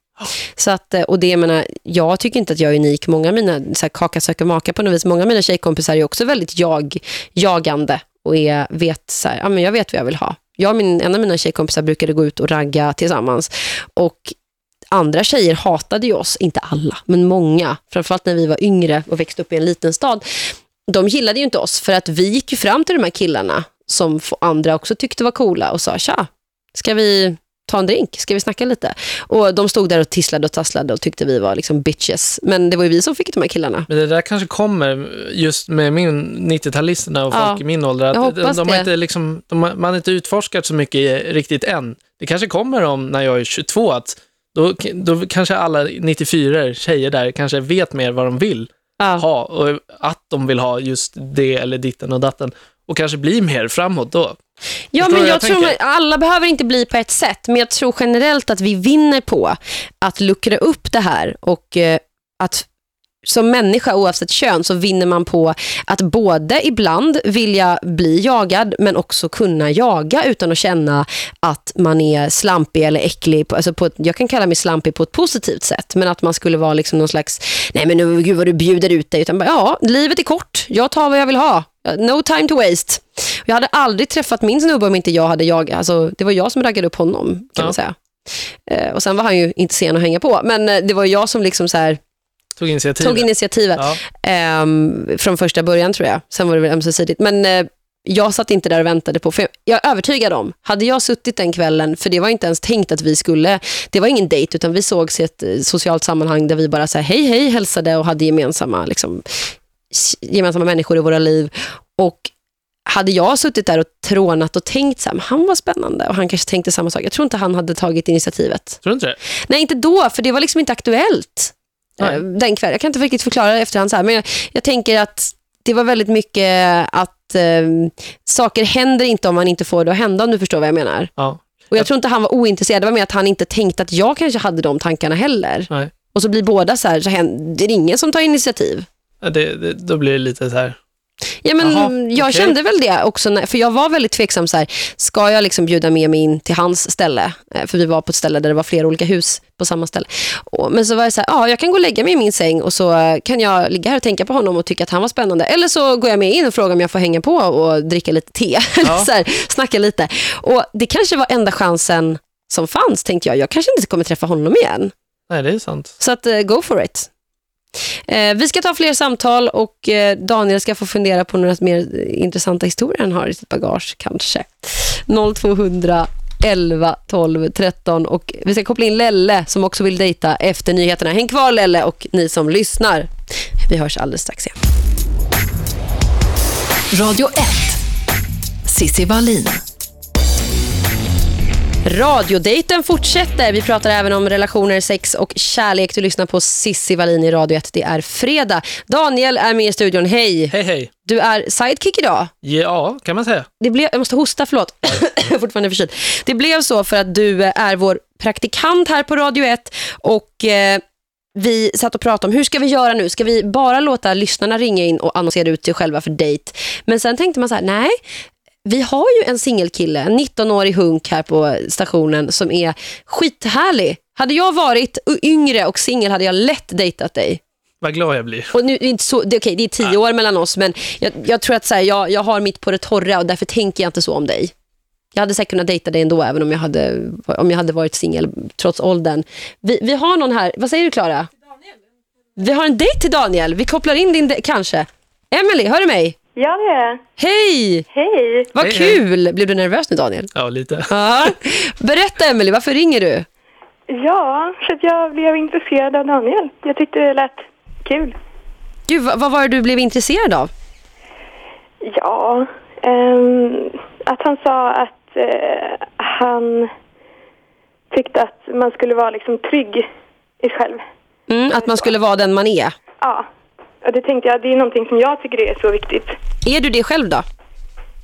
Så att, eh, och det jag menar, jag tycker inte att jag är unik. Många av mina, så här, kaka söker maka på något vis, många av mina tjejkompisar är också väldigt jag, jagande och är, vet så här, ja men jag vet vad jag vill ha. Jag och min, en av mina tjejkompisar brukade gå ut och ragga tillsammans. Och andra tjejer hatade ju oss, inte alla, men många. Framförallt när vi var yngre och växte upp i en liten stad. De gillade ju inte oss för att vi gick ju fram till de här killarna som andra också tyckte var coola och sa, tja, ska vi ta en drink? Ska vi snacka lite? Och de stod där och tisslade och tasslade och tyckte vi var liksom bitches. Men det var ju vi som fick de här killarna. Men det där kanske kommer just med min 90-talisterna och Ja, folk i min ålder. Att de, de har inte liksom, de har, man har inte utforskat så mycket riktigt än. Det kanske kommer om när jag är 22 att då, då kanske alla 94 tjejer där kanske vet mer vad de vill ha och att de vill ha just det eller ditten och datten och kanske blir mer framåt då. Ja, men jag, jag tror tänker? alla behöver inte bli på ett sätt, men jag tror generellt att vi vinner på att luckra upp det här och eh, att som människa oavsett kön så vinner man på att både ibland vilja bli jagad men också kunna jaga utan att känna att man är slampig eller äcklig. Alltså på ett, jag kan kalla mig slampig på ett positivt sätt men att man skulle vara liksom någon slags nej men nu gud vad du bjuder ut dig utan bara, ja, livet är kort. Jag tar vad jag vill ha. No time to waste. Jag hade aldrig träffat min snubbe om inte jag hade jagat. Alltså, det var jag som raggade upp honom kan Ja. man säga. Eh, och sen var han ju inte sen att hänga på. Men eh, det var jag som liksom så här, Tog initiativ. tog initiativet. Ja. Ehm, från första början tror jag. Sen var det väl ömsesidigt. Men eh, jag satt inte där och väntade på, för jag, är övertygad om, hade jag suttit den kvällen, för det var inte ens tänkt att vi skulle, det var ingen dejt utan vi sågs i ett eh, socialt sammanhang där vi bara så här, hej hej hälsade och hade gemensamma, liksom, gemensamma människor i våra liv. Och hade jag suttit där och trånat och tänkt så här, han var spännande och han kanske tänkte samma sak. Jag tror inte han hade tagit initiativet. Tror du inte det? Nej, inte då, för det var liksom inte aktuellt Nej. eh, den kvällen. Jag kan inte riktigt förklara det efterhand så här, men jag, jag tänker att det var väldigt mycket att eh, saker händer inte om man inte får det att hända, om du förstår vad jag menar. Ja. Och jag tror inte han var ointresserad, det var mer att han inte tänkte att jag kanske hade de tankarna heller. Nej. Och så blir båda så här, så hän- det är ingen som tar initiativ. Ja, Det, det, då blir det lite så här. Ja, men Jaha, jag okej. kände väl det också, när, för jag var väldigt tveksam så här, ska jag liksom bjuda med mig in till hans ställe? Eh, För vi var på ett ställe där det var flera olika hus på samma ställe. Och, men så var jag så här, ja, jag kan gå och lägga mig i min säng och så kan jag ligga här och tänka på honom och tycka att han var spännande. Eller så går jag med in och frågar om jag får hänga på och dricka lite te. Eller så här, snacka lite. Och det kanske var enda chansen som fanns, tänkte jag. Jag kanske inte kommer träffa honom igen. Nej, det är sant. Så att, eh, go for it. Eh, vi ska ta fler samtal och eh, Daniel ska få fundera på några mer intressanta historier han har i sitt bagage, kanske. 0200 11 12 13 och vi ska koppla in Lelle som också vill dejta efter nyheterna. Häng kvar Lelle och ni som lyssnar. Vi hörs alldeles strax igen. Radio 1. Sissi Wallin. Radiodejten fortsätter. Vi pratar även om relationer, sex och kärlek. Du lyssnar på Sissi Wallin i Radio 1. Det är fredag. Daniel är med i studion. Hej! Hej, hej. Du är sidekick idag. Ja, kan man säga. Det blev, jag måste hosta, förlåt. Jag är fortfarande förkyld. Det blev så för att du är vår praktikant här på Radio 1 och eh, vi satt och pratade om hur ska vi göra nu? Ska vi bara låta lyssnarna ringa in och annonsera ut sig själva för dejt? Men sen tänkte man så här, nej, vi har ju en singelkille, en 19-årig hunk här på stationen som är skithärlig. Hade jag varit yngre och singel hade jag lätt dejtat dig. Vad glad jag blir. Och nu, är inte så, det, okej, det är tio år mellan oss, men jag, jag tror att så här, jag, jag har mitt på det torra och därför tänker jag inte så om dig. Jag hade säkert kunnat dejta dig ändå, även om jag hade, om jag hade varit singel, trots åldern. Vi, vi har någon här, vad säger du Klara? Vi har en dejt till Daniel, vi kopplar in din, kanske. Emily, hör du mig? Ja, det är jag. Hej! Hej! Vad Hej, hej. kul! Blev du nervös nu Daniel? Ja, lite. Ja. Berätta Emily, varför ringer du? Ja, för att jag blev intresserad av Daniel. Jag tyckte det lät kul. Gud, vad, vad var det du blev intresserad av? Ja, ehm, att han sa att eh, han tyckte att man skulle vara liksom trygg i sig själv. Mm, att man skulle vara den man är. Ja, och det tänkte jag, det är någonting som jag tycker är så viktigt. Är du det själv då?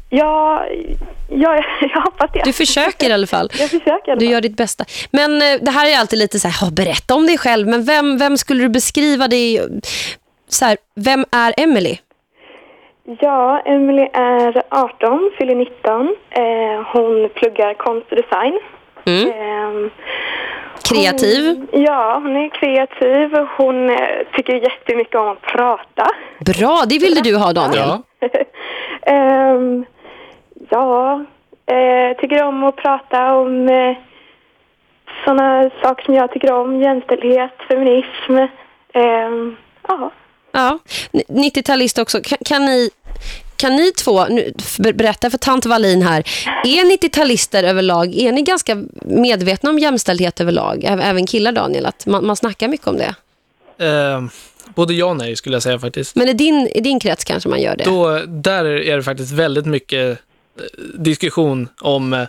Ja, ja jag hoppas det. Du försöker i alla fall. Jag försöker Du gör ditt bästa. Men eh, det här är alltid lite så här, "Ja, berätta om dig själv. Men vem, vem skulle du beskriva dig? Så här, vem är Emily? Ja, Emily är 18, fyller 19. Eh, hon pluggar konst och design. Mm. Ehm, Kreativ? Hon, ja, hon är kreativ. Hon eh, tycker jättemycket om att prata. Bra, det ville du ha Daniel. Ja. Ehm, ja, eh, tycker om att prata om eh, sådana saker som jag tycker om. Jämställdhet, feminism. Ehm, ja. Ja, 90-talist också. Kan, kan, ni, kan ni två, nu, ber- berätta för tant Wallin här, är 90-talister överlag, är ni ganska medvetna om jämställdhet överlag? Även killar Daniel, att man, man snackar mycket om det. Eh, både ja och nej skulle jag säga faktiskt. Men i din, i din krets kanske man gör det? Då, där är det faktiskt väldigt mycket eh, diskussion om eh,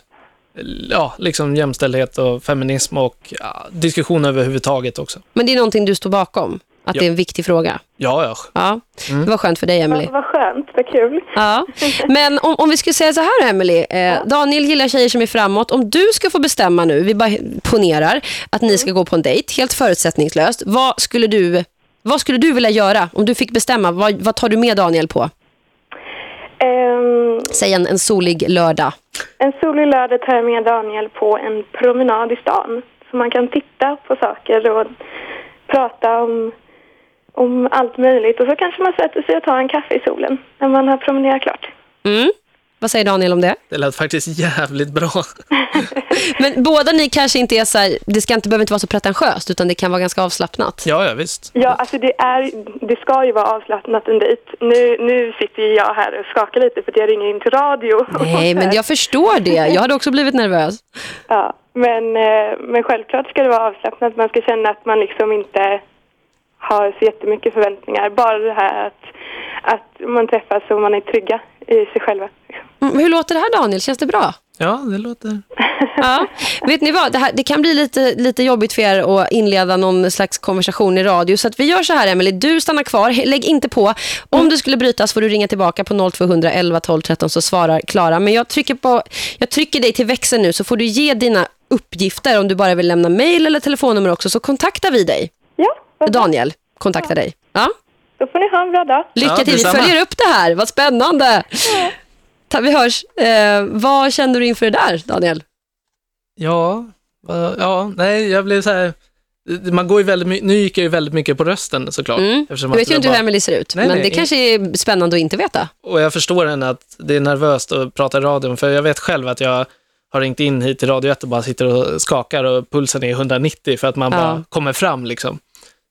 ja, liksom jämställdhet och feminism och ja, diskussion överhuvudtaget också. Men det är någonting du står bakom? Att Ja. det är en viktig fråga? Ja, ja. Ja, Mm. det var skönt för dig Emily. Vad, vad skönt, vad kul. Ja. Men om, om vi skulle säga så här Emily, eh, Daniel gillar tjejer som är framåt. Om du ska få bestämma nu, vi bara ponerar att ni ska gå på en dejt, helt förutsättningslöst. Vad skulle du, vad skulle du vilja göra om du fick bestämma? Vad, vad tar du med Daniel på? Ehm, Säg en, en solig lördag. en solig lördag tar jag med Daniel på en promenad i stan. Så man kan titta på saker och prata om, om allt möjligt. Och så kanske man sätter sig och tar en kaffe i solen när man har promenerat klart. Mm. Vad säger Daniel om det? Det lät faktiskt jävligt bra. Men båda ni kanske inte är så här, det ska inte, behöver inte vara så pretentiöst utan det kan vara ganska avslappnat. Ja, ja, visst. Ja, alltså det, är, det ska ju vara avslappnat en dejt. Nu, nu sitter ju jag här och skakar lite för att jag ringer in till radio. Nej, men jag förstår det. Jag hade också blivit nervös. Ja, men, eh, men självklart ska det vara avslappnat. Man ska känna att man liksom inte har så jättemycket förväntningar. Bara det här att, att man träffas och man är trygga i sig själva. Mm, hur låter det här Daniel? Känns det bra? Ja, det låter... Ja, vet ni vad? Det, här, det kan bli lite, lite jobbigt för er att inleda någon slags konversation i radio. Så att vi gör så här, Emily. Du stannar kvar. Lägg inte på. Om du skulle brytas får du ringa tillbaka på 0200 11 12 13 så svarar Klara. Men jag trycker, på, jag trycker dig till växeln nu så får du ge dina uppgifter. Om du bara vill lämna mejl eller telefonnummer också så kontaktar vi dig. Ja. Daniel kontaktar dig. Ja? Då får ni ha en bra dag. Lycka Ja, till, vi följer upp det här. Vad spännande. Ta, vi hörs. Eh, vad kände du inför det där, Daniel? Ja, ja, nej, jag blev så här... Man går ju väldigt nu gick jag ju väldigt mycket på rösten såklart. Mm. Du vet ju inte var- hur Emily ser ut, Nej, men nej, det in- kanske är spännande att inte veta. Och jag förstår henne att det är nervöst att prata i radion, för jag vet själv att jag har ringt in hit till Radio 1 och bara sitter och skakar och pulsen är 190 för att man Ja. bara kommer fram liksom.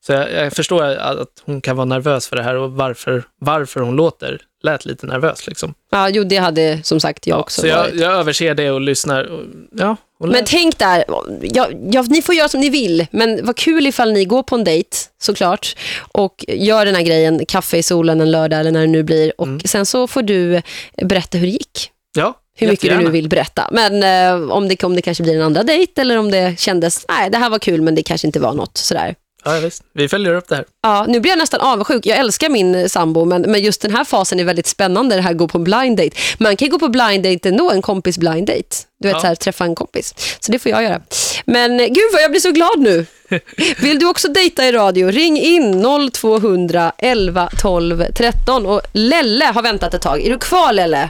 Så jag, jag förstår att hon kan vara nervös för det här och varför, varför hon låter, lät lite nervös liksom. Ja, jo, det hade som sagt jag också så jag, varit. jag överser det och lyssnar. Och, ja, och Men tänk där, ja, ja, ni får göra som ni vill, men vad kul ifall ni går på en dejt, såklart, och gör den här grejen, kaffe i solen en lördag eller när det nu blir, och Mm. sen så får du berätta hur det gick. ja, Hur mycket du jättegärna. nu vill berätta. Men eh, om, det, om det kanske blir en andra dejt eller om det kändes, nej det här var kul men det kanske inte var något sådär. Ja, visst. Vi följer upp det här. Ja, nu blir jag nästan avundsjuk. Jag älskar min eh, sambo, men, men just den här fasen är väldigt spännande, det här gå på en blind date. Man kan ju gå på blind date ändå, en kompis blind date. Du vet, Ja. så här, träffa en kompis. Så det får jag göra. Men eh, gud vad jag blir så glad nu. Vill du också dejta i radio? Ring in 0200 11 12 13. Och Lelle har väntat ett tag. Är du kvar Lelle?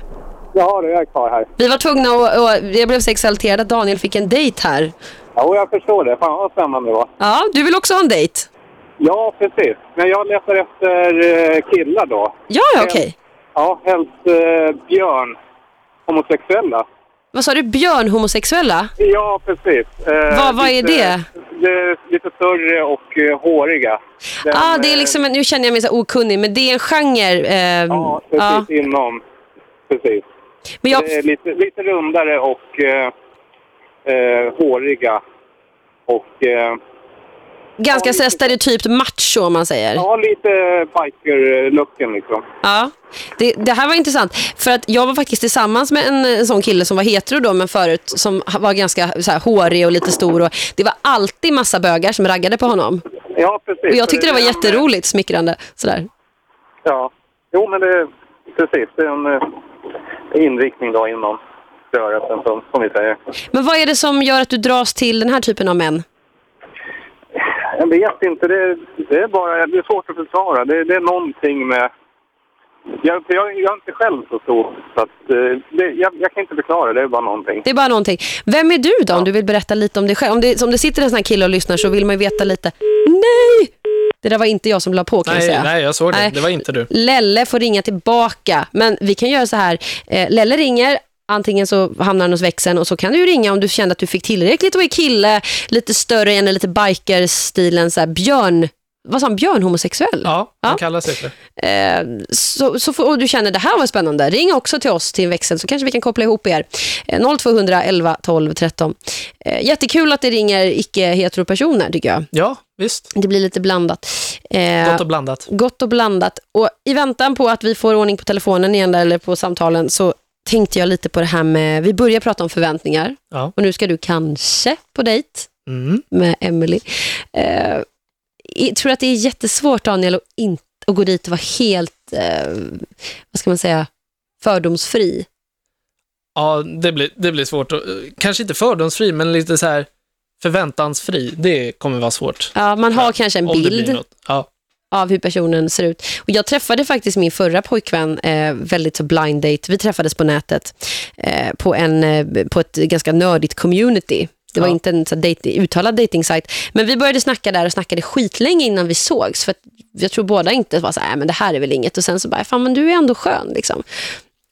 Ja, det är jag kvar här. Vi var tvungna och, och jag blev så exalterad att Daniel fick en dejt här. Ja, jag förstår det. Fan vad spännande det var. Ja, du vill också ha en dejt? Ja, precis. Men jag letar efter eh, killar då. Ja, ja okej. Ja, helst eh, björn. Homosexuella. Vad sa du? Björn homosexuella? Ja, precis. Eh, Vad- vad är lite- det? det är lite större och eh, håriga. Den, ah, det är eh, liksom, en- nu känner jag mig så okunnig, men det är en genre. Eh, Ja, precis inom. Precis. Men jag, Det är lite, lite rundare och eh, eh, håriga. Och eh, ganska så stereotypt macho om man säger. ja, lite biker-looken liksom. Ja, det, det här var intressant. För att jag var faktiskt tillsammans med en, en sån kille som var hetero då, men förut som var ganska så här, hårig och lite stor. Och det var alltid massa bögar som raggade på honom. Ja, precis. Och jag tyckte det var jätteroligt, smickrande. Sådär. Ja, jo men det precis. Det är en eh, inriktning då inom rörelsen som, som vi säger. Men vad är det som gör att du dras till den här typen av män? Jag vet inte, det, det är bara det är svårt att förklara. Det, det är någonting med, Jag, jag, jag är inte själv så stor, så att, eh, det, jag, jag kan inte förklara, det är bara någonting. Det är bara någonting. Vem är du då om du vill berätta lite om dig själv? Om det, om det sitter en sån här kille och lyssnar så vill man ju veta lite. Nej! Det där var inte jag som la på kan jag Nej, säga. nej, jag såg det. Nej. Det var inte du. Lelle får ringa tillbaka. Men vi kan göra så här. Eh, Lelle ringer. Antingen så hamnar han hos växeln och så kan du ringa om du kände att du fick tillräckligt och är kille, lite större än lite biker-stilen, så här björn, vad sa han, björn homosexuell? Ja, han Ja. kallar sig för det. Eh, så, så får, och du känner det här var spännande, ring också till oss till en växel så kanske vi kan koppla ihop er. Eh, 0200 11 12 13. Eh, jättekul att det ringer icke-heteropersoner tycker jag. Ja, visst. Det blir lite blandat. Eh, Gott och blandat. gott och blandat. Och i väntan på att vi får ordning på telefonen igen där, eller på samtalen så tänkte jag lite på det här med, vi börjar prata om förväntningar Ja. och nu ska du kanske på dejt Mm. med Emily. Eh, jag tror att det är jättesvårt Daniel att, inte, att gå dit och vara helt, eh, vad ska man säga, fördomsfri. Ja, det blir, det blir svårt. Kanske inte fördomsfri, men lite så här förväntansfri. Det kommer vara svårt. Ja, man har kanske en bild. Ja. Av hur personen ser ut. Och jag träffade faktiskt min förra pojkvän eh, väldigt så blind date. Vi träffades på nätet eh, på, en, eh, på ett ganska nördigt community. Det var Ja. inte en så date, uttalad dating site. Men vi började snacka där och snackade skitlänge innan vi sågs. För jag tror båda inte var så här, "Äh, men det här är väl inget. Och sen så bara, fan men du är ändå skön liksom.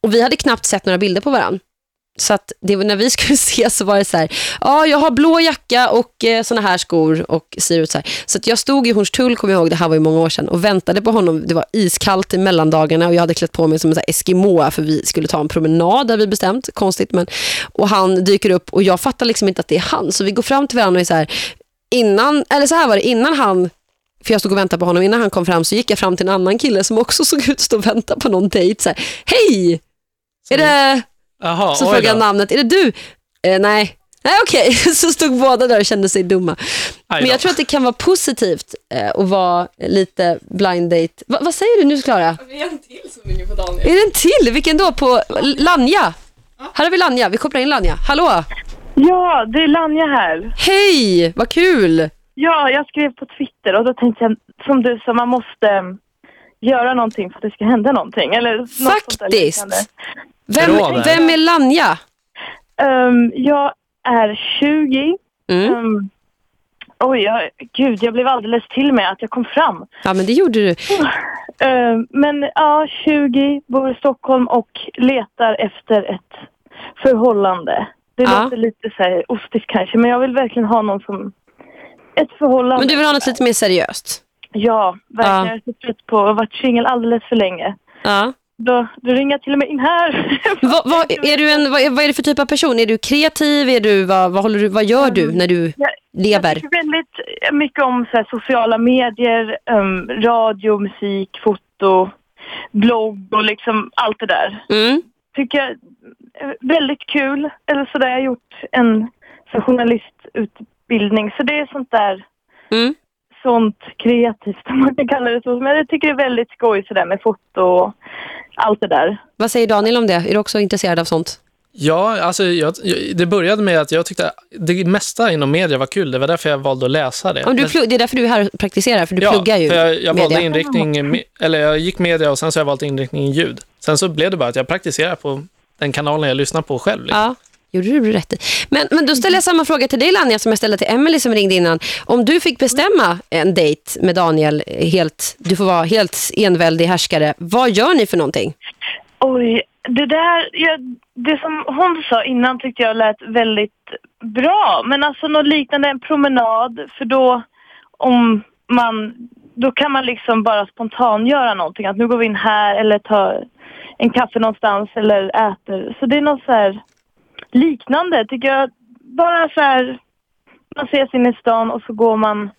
Och vi hade knappt sett några bilder på varandra. Så att det när vi skulle ses så var det så här, ja jag har blå jacka och eh, såna här skor och ser ut så här. Så att jag stod i Hornstull, kommer jag ihåg, det här var ju många år sedan och väntade på honom. Det var iskallt i mellandagarna och jag hade klätt på mig som en så här Eskimo för vi skulle ta en promenad där vi bestämt, konstigt men. Och han dyker upp och jag fattar liksom inte att det är han. Så vi går fram till varandra och är så här, innan, eller så här var det, innan han för jag stod och väntade på honom. Innan han kom fram så gick jag fram till en annan kille som också såg ut att stå och vänta på någon dejt. Så här, Hej! Är det... Jaha, Så frågade han namnet. Är det du? Eh, nej. Nej, okej. Så stod båda där och kände sig dumma. Men jag tror att det kan vara positivt eh, att vara lite blind date. Va, vad säger du nu, Klara? Vi har en till som ringer på Daniel. Är det en till? Vilken då? På Lanja? Här har vi Lanja. Vi kopplar in Lanja. Hallå? Ja, det är Lanja här. Hej! Vad kul! Ja, jag skrev på Twitter och då tänkte jag, som du sa, man måste um, göra någonting för att det ska hända någonting. Eller något sånt Faktiskt. Vem, Bra vem är Lanja? Ehm, jag är 20. Mm. Ehm, oj, jag, gud, jag blev alldeles till med att jag kom fram. Ja, men det gjorde du. Ehm, men ja, 20, bor i Stockholm och letar efter ett förhållande. Det Ja. låter lite så här ostigt kanske, men jag vill verkligen ha någon som... Ett förhållande. Men du vill ha något lite mer seriöst? Ja, verkligen. Ja. Jag är så trött på att ha varit singel alldeles för länge. Ja. Då, då ringer jag till och med in här. Vad, vad, är du en, vad, vad är det för typ av person? Är du kreativ? Är du, vad, vad, håller du, vad gör du när du Jag, jag lever? tycker väldigt mycket om så här, sociala medier, um, radio, musik, foto, blogg och liksom allt det där. Mm. Tycker jag är väldigt kul. Eller så där, jag har gjort en så journalistutbildning. Så det är sånt där, Mm. Sånt kreativt om man kan kalla det så. Men jag tycker det är väldigt skoj sådär med foto och allt det där. Vad säger Daniel om det? Är du också intresserad av sånt? Ja, alltså jag, jag, det började med att jag tyckte det mesta inom media var kul. Det var därför jag valde att läsa det. Om du plugg, det är därför du är här och praktiserar, för du ja, pluggar ju för jag, jag valde inriktning, eller jag gick media och sen så har jag valt inriktning ljud. Sen så blev det bara att jag praktiserar på den kanalen jag lyssnar på själv. Liksom. Ja, gjorde du rätt i. Men, men då ställer jag samma fråga till dig Lanja som jag ställde till Emily som ringde innan. Om du fick bestämma en dejt med Daniel, helt, du får vara helt enväldig härskare, vad gör ni för någonting? Oj, det där, ja, det som hon sa innan tyckte jag lät väldigt bra. Men alltså något liknande en promenad, för då om man, då kan man liksom bara spontan göra någonting. Att nu går vi in här eller tar en kaffe någonstans eller äter. Så det är något så här liknande tycker jag. Bara så här, man ses inne i stan och så går man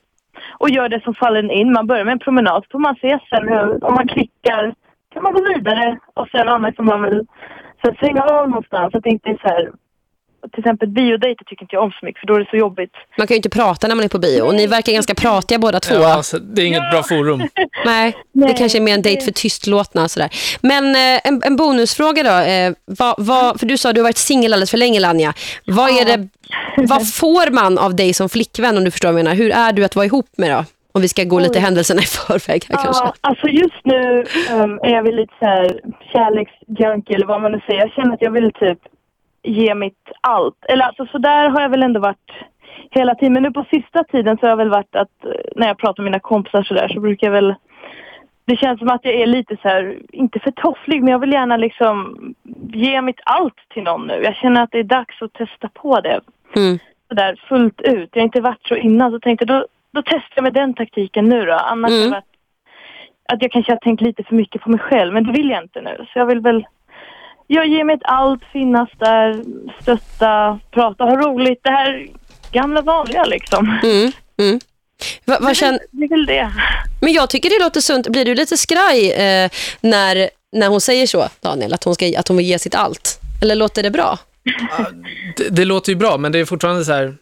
och gör det som faller en in. Man börjar med en promenad, så får man se sen hur- om man klickar kan man gå vidare och sen annars som man vill så att svänga av någonstans. Att det inte är så här, till exempel biodejter tycker inte jag om så mycket för då är det så jobbigt. Man kan ju inte prata när man är på bio och ni verkar ganska pratiga båda två. Ja, alltså, det är inget bra forum. Nej, det kanske är mer en dejt för tystlåtna. Sådär. Men eh, en, en bonusfråga då. Eh, vad, vad, för du sa att du har varit singel alldeles för länge, Lanja. Vad, är det, vad får man av dig som flickvän, om du förstår vad jag menar? Hur är du att vara ihop med då? Om vi ska gå lite händelserna i förväg här kanske. Ja, alltså just nu um, är jag väl lite så här kärleksjunkie eller vad man nu säger. Jag känner att jag vill typ ge mitt allt. Eller alltså så där har jag väl ändå varit hela tiden. Men nu på sista tiden så har jag väl varit att eh, när jag pratar med mina kompisar så där så brukar jag väl det känns som att jag är lite så här, inte för tofflig, men jag vill gärna liksom ge mitt allt till någon nu. Jag känner att det är dags att testa på det Mm. så där fullt ut. Jag har inte varit så innan, så tänkte då, då testar jag med den taktiken nu då. Annars Mm. varit att jag kanske har tänkt lite för mycket på mig själv, men det vill jag inte nu. Så jag vill väl jag ger mitt allt, finnas där, stötta, prata, ha roligt. Det här gamla vanliga liksom. Mm. Mm. Va, vad känner... Det är väl det. Men jag tycker det låter sunt. Blir du lite skraj eh, när, när hon säger så, Daniel, att hon, ska, att hon vill ge sitt allt? Eller låter det bra? Det, det låter ju bra, men det är fortfarande så här...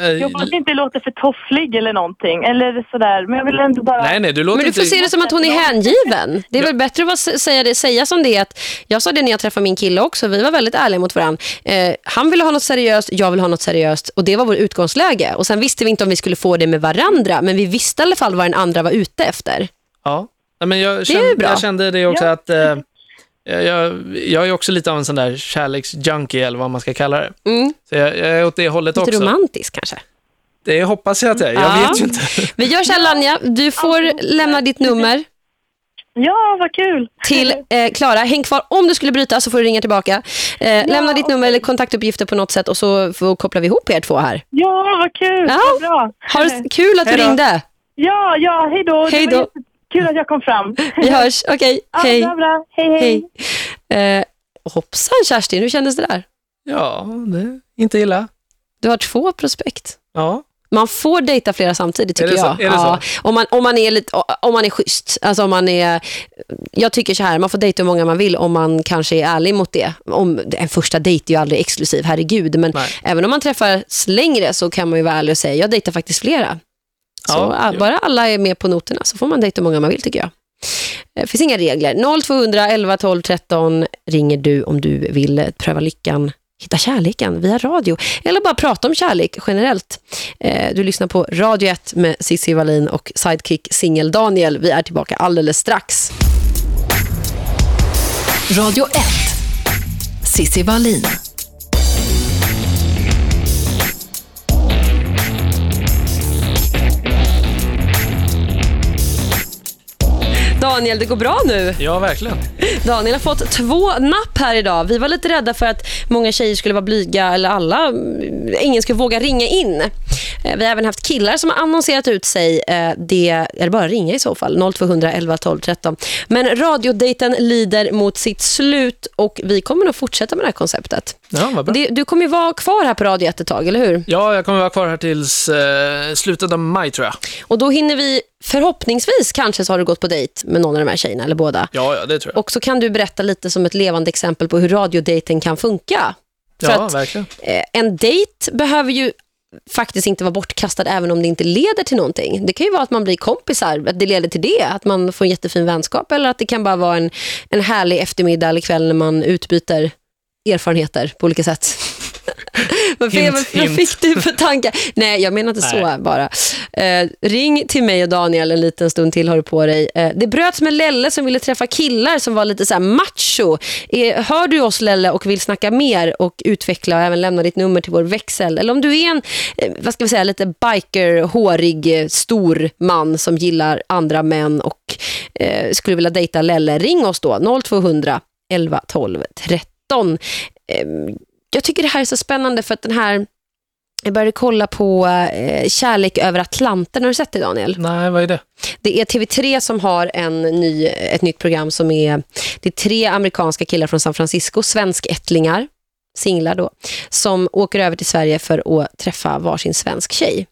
eh, Jag hoppas att inte låter för tofflig eller någonting. Eller sådär. Men jag vill ändå bara... nej, nej, du låter Men du inte... får se det som att hon är hängiven. Det är väl bättre att säga, det, säga som det är. Att jag sa det när jag träffade min kille också. Vi var väldigt ärliga mot varandra. Eh, han ville ha något seriöst, jag vill ha något seriöst. Och det var vår utgångsläge. Och sen visste vi inte om vi skulle få det med varandra. Men vi visste i alla fall vad den andra var ute efter. Ja, men jag kände, bra. jag kände det också Ja. att... Eh, jag, jag är också lite av en sån där kärleksjunkie, eller vad man ska kalla det. Mm. Så jag, jag är åt det hållet Lite också. romantisk kanske. Det hoppas jag att jag är. Jag Ja. vet ju inte. Vi gör så här, Lanja. Du får lämna ditt nummer Ja, vad kul! till eh, Klara. Häng kvar. Om du skulle bryta så får du ringa tillbaka. Eh, lämna ditt nummer eller kontaktuppgifter på något sätt och så får, kopplar vi ihop er två här. Ja, vad kul! Ja. Vad bra! Ha det kul att du ringde. Ja, ja, hej då! Hej då. Kul att jag kom fram. Vi hörs. Okej, Ja, hej. bra, bra. Hej, hej. hej. Eh, hoppsan Kerstin, hur kändes det där? Ja, det inte illa. Du har två prospekt. Ja, Man får dejta flera samtidigt Är tycker det så? jag. Är det ja, Om, man, om, man är lite, om man är schysst. Alltså om man är, jag tycker så här, man får dejta hur många man vill om man kanske är ärlig mot det. Om, en första dejt är ju aldrig exklusiv, herregud. Men Nej. även om man träffar längre så kan man ju vara ärlig och säga, jag dejtar faktiskt flera. Så Ja, bara alla är med på noterna så får man dejta hur många man vill tycker jag. Det finns inga regler. 0200 11 12 13 ringer du om du vill eh, pröva lyckan, hitta kärleken via radio. Eller bara prata om kärlek generellt. Eh, Du lyssnar på Radio 1 med Cissi Wallin och sidekick Singel Daniel. Vi är tillbaka alldeles strax. Radio 1. Sissi Wallin. Daniel, det går bra nu. ja verkligen. Daniel har fått två napp här idag. Vi var lite rädda för att många tjejer skulle vara blyga eller alla, mm, ingen skulle våga ringa in. Eh, Vi har även haft killar som har annonserat ut sig. Eh, Det är bara att ringa i så fall. 0200 11 12 13. Men radiodejten lider mot sitt slut och vi kommer nog fortsätta med det här konceptet. Ja. Det, du kommer ju vara kvar här på Radio 1 ett tag, eller hur? Ja, jag kommer vara kvar här tills eh, slutet av maj tror jag. Och då hinner vi förhoppningsvis, kanske så har du gått på dejt med någon av de här tjejerna eller båda. Ja, ja, det tror jag. Och så kan du berätta lite som ett levande exempel på hur radiodejten kan funka. För ja, att verkligen. eh, en dejt behöver ju faktiskt inte vara bortkastad även om det inte leder till någonting. Det kan ju vara att man blir kompisar, att det leder till det, att man får en jättefin vänskap eller att det kan bara vara en, en härlig eftermiddag eller kväll när man utbyter erfarenheter på olika sätt. Vad fick du för tankar? Nej, jag menar inte Nej. så bara. Eh, ring till mig och Daniel en liten stund till har du på dig. Eh, det bröts med Lelle som ville träffa killar som var lite så här macho. Eh, hör du oss Lelle och vill snacka mer och utveckla och även lämna ditt nummer till vår växel. Eller om du är en, eh, vad ska vi säga, lite biker, hårig, eh, stor man som gillar andra män och eh, skulle vilja dejta Lelle. Ring oss då, 0200 11 12 13. Eh, jag tycker det här är så spännande för att den här jag började kolla på eh, Kärlek över Atlanten. Har du sett det, Daniel? Nej, vad är det? Det är TV3 som har en ny, ett nytt program som är... Det är tre amerikanska killar från San Francisco, svenskättlingar, singlar då, som åker över till Sverige för att träffa varsin svensk tjej.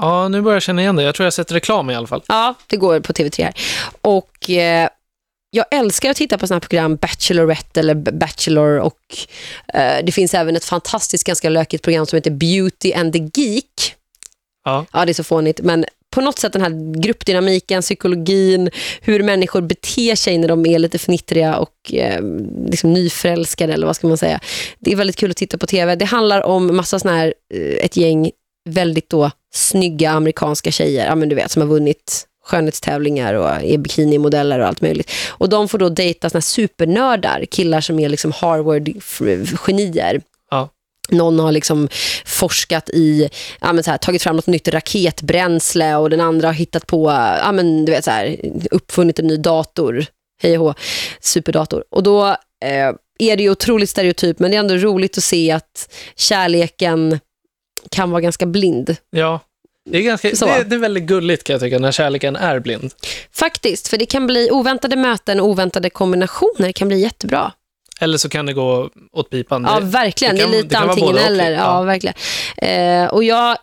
Ja, nu börjar jag känna igen det. Jag tror jag har sett reklam i alla fall. Ja, det går på TV3 här. Och eh, jag älskar att titta på sådana här program, Bachelorette eller Bachelor och eh, det finns även ett fantastiskt, ganska lökigt program som heter Beauty and the Geek. Ja. Ja, det är så fånigt, men på något sätt den här gruppdynamiken, psykologin, hur människor beter sig när de är lite fnittriga och eh, liksom nyförälskade eller vad ska man säga. Det är väldigt kul att titta på TV. Det handlar om massa sån här, eh, ett gäng väldigt då snygga amerikanska tjejer, ja men du vet, som har vunnit skönhetstävlingar och är bikinimodeller och allt möjligt. Och de får då dejta såna supernördar, killar som är liksom Harvard-genier. Ja. Någon har liksom forskat i, ja, men så här, tagit fram något nytt raketbränsle och den andra har hittat på, ja, men, du vet, så här, uppfunnit en ny dator. Hej och hå, superdator. Och då eh, är det ju otroligt stereotyp, men det är ändå roligt att se att kärleken kan vara ganska blind. Ja, det är, ganska, det, det är väldigt gulligt kan jag tycka, när kärleken är blind. Faktiskt, för det kan bli oväntade möten och oväntade kombinationer kan bli jättebra. Eller så kan det gå åt pipan. Ja, verkligen. Det, kan- är lite det kan vara antingen eller. Ja, verkligen. Eh, och jag,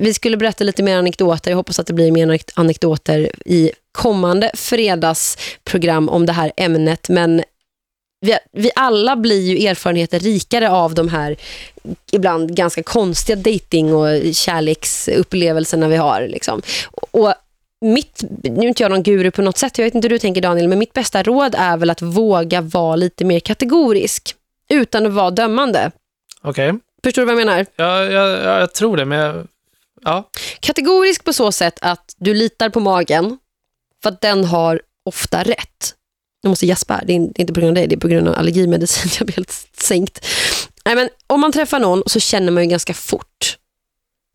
vi skulle berätta lite mer anekdoter. Jag hoppas att det blir mer anek- anekdoter i kommande fredagsprogram om det här ämnet. Men vi, vi alla blir ju erfarenheter rikare av de här ibland ganska konstiga dating och kärleksupplevelserna vi har. Liksom. Och mitt, nu är inte jag någon guru på något sätt, jag vet inte hur du tänker Daniel, men mitt bästa råd är väl att våga vara lite mer kategorisk utan att vara dömande. Okej. Förstår du vad jag menar? Ja, jag, jag, jag tror det, men jag, ja. Kategorisk på så sätt att du litar på magen för att den har ofta rätt. Jag måste gäspa, det är det är inte på grund av det, det är på grund av allergimedicin. Jag blir helt sänkt. Nej, men om man träffar någon så känner man ju ganska fort,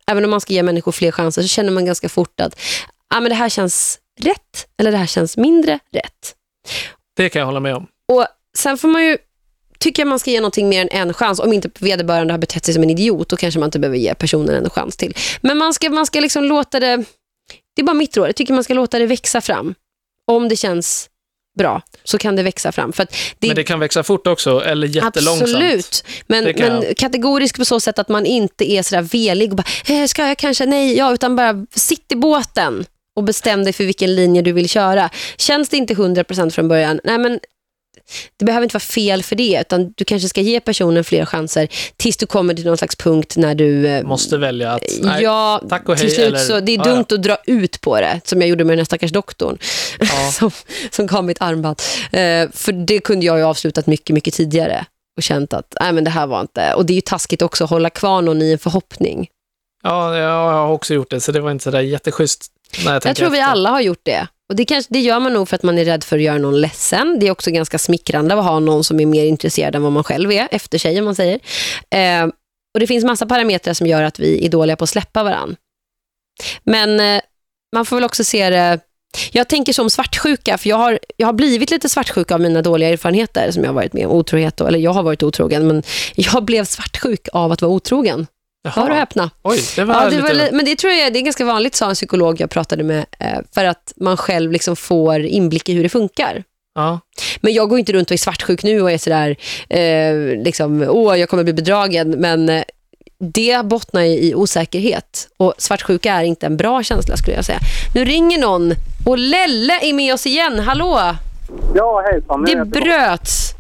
även om man ska ge människor fler chanser, så känner man ganska fort att ah, men det här känns rätt eller det här känns mindre rätt. det kan jag hålla med om. Och sen får man ju tycker jag man ska ge någonting mer än en chans. Om inte vederbörande har betett sig som en idiot, då kanske man inte behöver ge personen en chans till. Men man ska, man ska liksom låta det, det är bara mitt råd, jag tycker man ska låta det växa fram. Om det känns bra så kan det växa fram. För det, Men det kan växa fort också, eller jättelångsamt. Absolut. Men, kan men kategorisk på så sätt att man inte är sådär velig och bara, eh, ska jag kanske, nej, ja, utan bara sitt i båten och bestäm dig för vilken linje du vill köra. Känns det inte 100% från början, nej men det behöver inte vara fel för det, utan du kanske ska ge personen fler chanser tills du kommer till någon slags punkt när du... eh, Måste välja att, nej, ja, tack och hej. till slut eller, så, det är ja, dumt att dra ut på det, som jag gjorde med den här stackars doktorn Ja. som, som gav mitt armband. Eh, för det kunde jag ju avslutat mycket, mycket tidigare och känt att nej, men det här var inte... Och det är ju taskigt också att hålla kvar någon i en förhoppning. Ja, jag har också gjort det, så det var inte sådär jätteschysst. När jag, Jag tror vi efter. alla har gjort det. Och det, kanske, det gör man nog för att man är rädd för att göra någon ledsen. Det är också ganska smickrande att ha någon som är mer intresserad än vad man själv är, efter sig om man säger. Eh, och det finns massa parametrar som gör att vi är dåliga på att släppa varann. Men eh, man får väl också se det... Jag tänker som svartsjuka, för jag har, jag har blivit lite svartsjuk av mina dåliga erfarenheter som jag har varit med om, otrohet. Eller jag har varit otrogen, men jag blev svartsjuk av att vara otrogen. Jaha. Hör och häpna. Oj, det var Ja, det lite... var, men det tror jag det är ganska vanligt, sa en psykolog jag pratade med, eh, för att man själv liksom får inblick i hur det funkar. Ja. Men jag går inte runt och är svartsjuk nu och är sådär, eh, liksom, åh, jag kommer bli bedragen, men eh, det bottnar ju i osäkerhet. Och svartsjuka är inte en bra känsla skulle jag säga. Nu ringer någon och Lelle är med oss igen. Hallå! Ja, hejsan. Det bröts.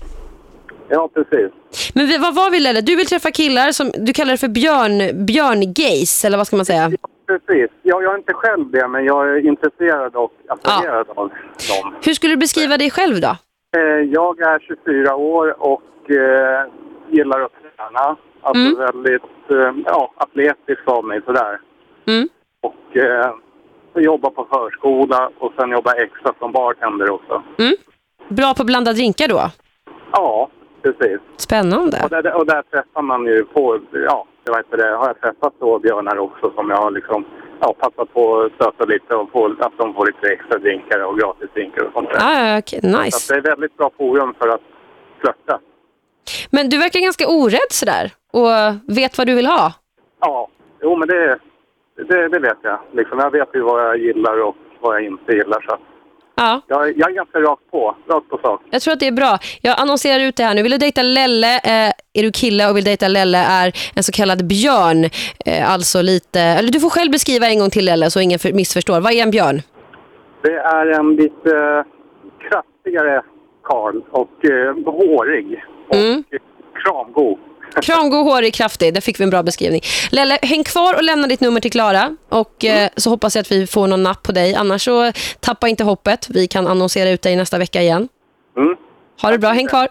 Ja, precis. Men vi- vad var vi Lelle? Du vill träffa killar som du kallar det för björn, björngays, eller vad ska man säga? Precis. Ja, jag är inte själv det, men jag är intresserad och attraherad av dem. Hur skulle du beskriva dig själv då? Eh, Jag är 24 år och eh, gillar att träna. Alltså Mm. väldigt eh, ja, atletisk av mig sådär. Mm. Och eh, jobbar på förskola och sen jobbar extra som bartender också. Bra på att blanda drinkar då? Ja, precis. Spännande. Och där, och där träffar man ju på, ja, det var inte det, har jag träffat då björnar också som jag har liksom, ja, passat på att stöta lite och få, att de får lite extra drinkar och gratis drinkar och sånt där. Ja, ja, okej, Så nice. det är väldigt bra forum för att flörta. Men du verkar ganska orädd sådär och vet vad du vill ha. Ja, jo men det, det, det vet jag. Liksom, jag vet ju vad jag gillar och vad jag inte gillar. Så att Ja, jag, jag är ganska rakt på, rakt på sak. jag tror att det är bra. Jag annonserar ut det här nu. Vill du dejta Lelle, eh, är du kille och vill dejta Lelle är en så kallad björn. Eh, alltså lite, eller du får själv beskriva en gång till Lelle så ingen för, missförstår. Vad är en björn? Det är en lite eh, kraftigare karl och eh, hårig och Mm. kramgod. Kramgod, hårig, kraftig. Där fick vi en bra beskrivning. Lelle, häng kvar och lämna ditt nummer till Klara. Och eh, så hoppas jag att vi får någon napp på dig. Annars så tappa inte hoppet. Vi kan annonsera ut dig nästa vecka igen. Mm. Ha det bra, häng kvar.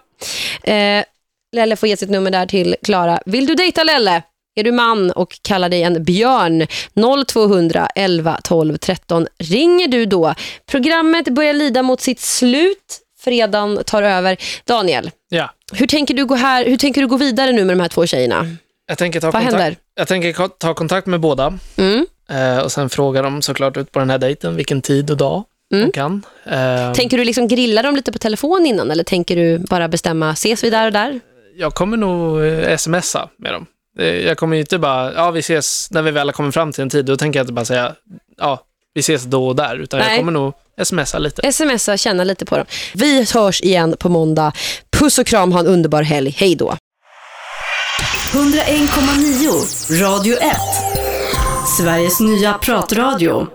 Eh, Lelle får ge sitt nummer där till Klara. Vill du dejta Lelle? Är du man och kallar dig en björn? 0200 11 12 13 ringer du då. Programmet börjar lida mot sitt slut. Fredagen tar över. Daniel, Ja. Hur tänker du gå, här, hur tänker du gå vidare nu med de här två tjejerna? Jag tänker ta, Vad kontakt, händer? jag tänker ta kontakt med båda Mm. eh, och sen fråga dem såklart ut på den här dejten vilken tid och dag Mm. de kan. Eh, Tänker du liksom grilla dem lite på telefon innan eller tänker du bara bestämma, ses vi där och där? Jag kommer nog eh, smsa med dem. Eh, Jag kommer inte bara, ja vi ses när vi väl har kommit fram till en tid, då tänker jag inte bara säga, ja vi ses då och där, utan Nej. jag kommer nog smsa lite. Smsa, känna lite på dem. Vi hörs igen på måndag. Puss och kram, ha en underbar helg. Hej då! 101,9 Radio 1. Sveriges nya pratradio.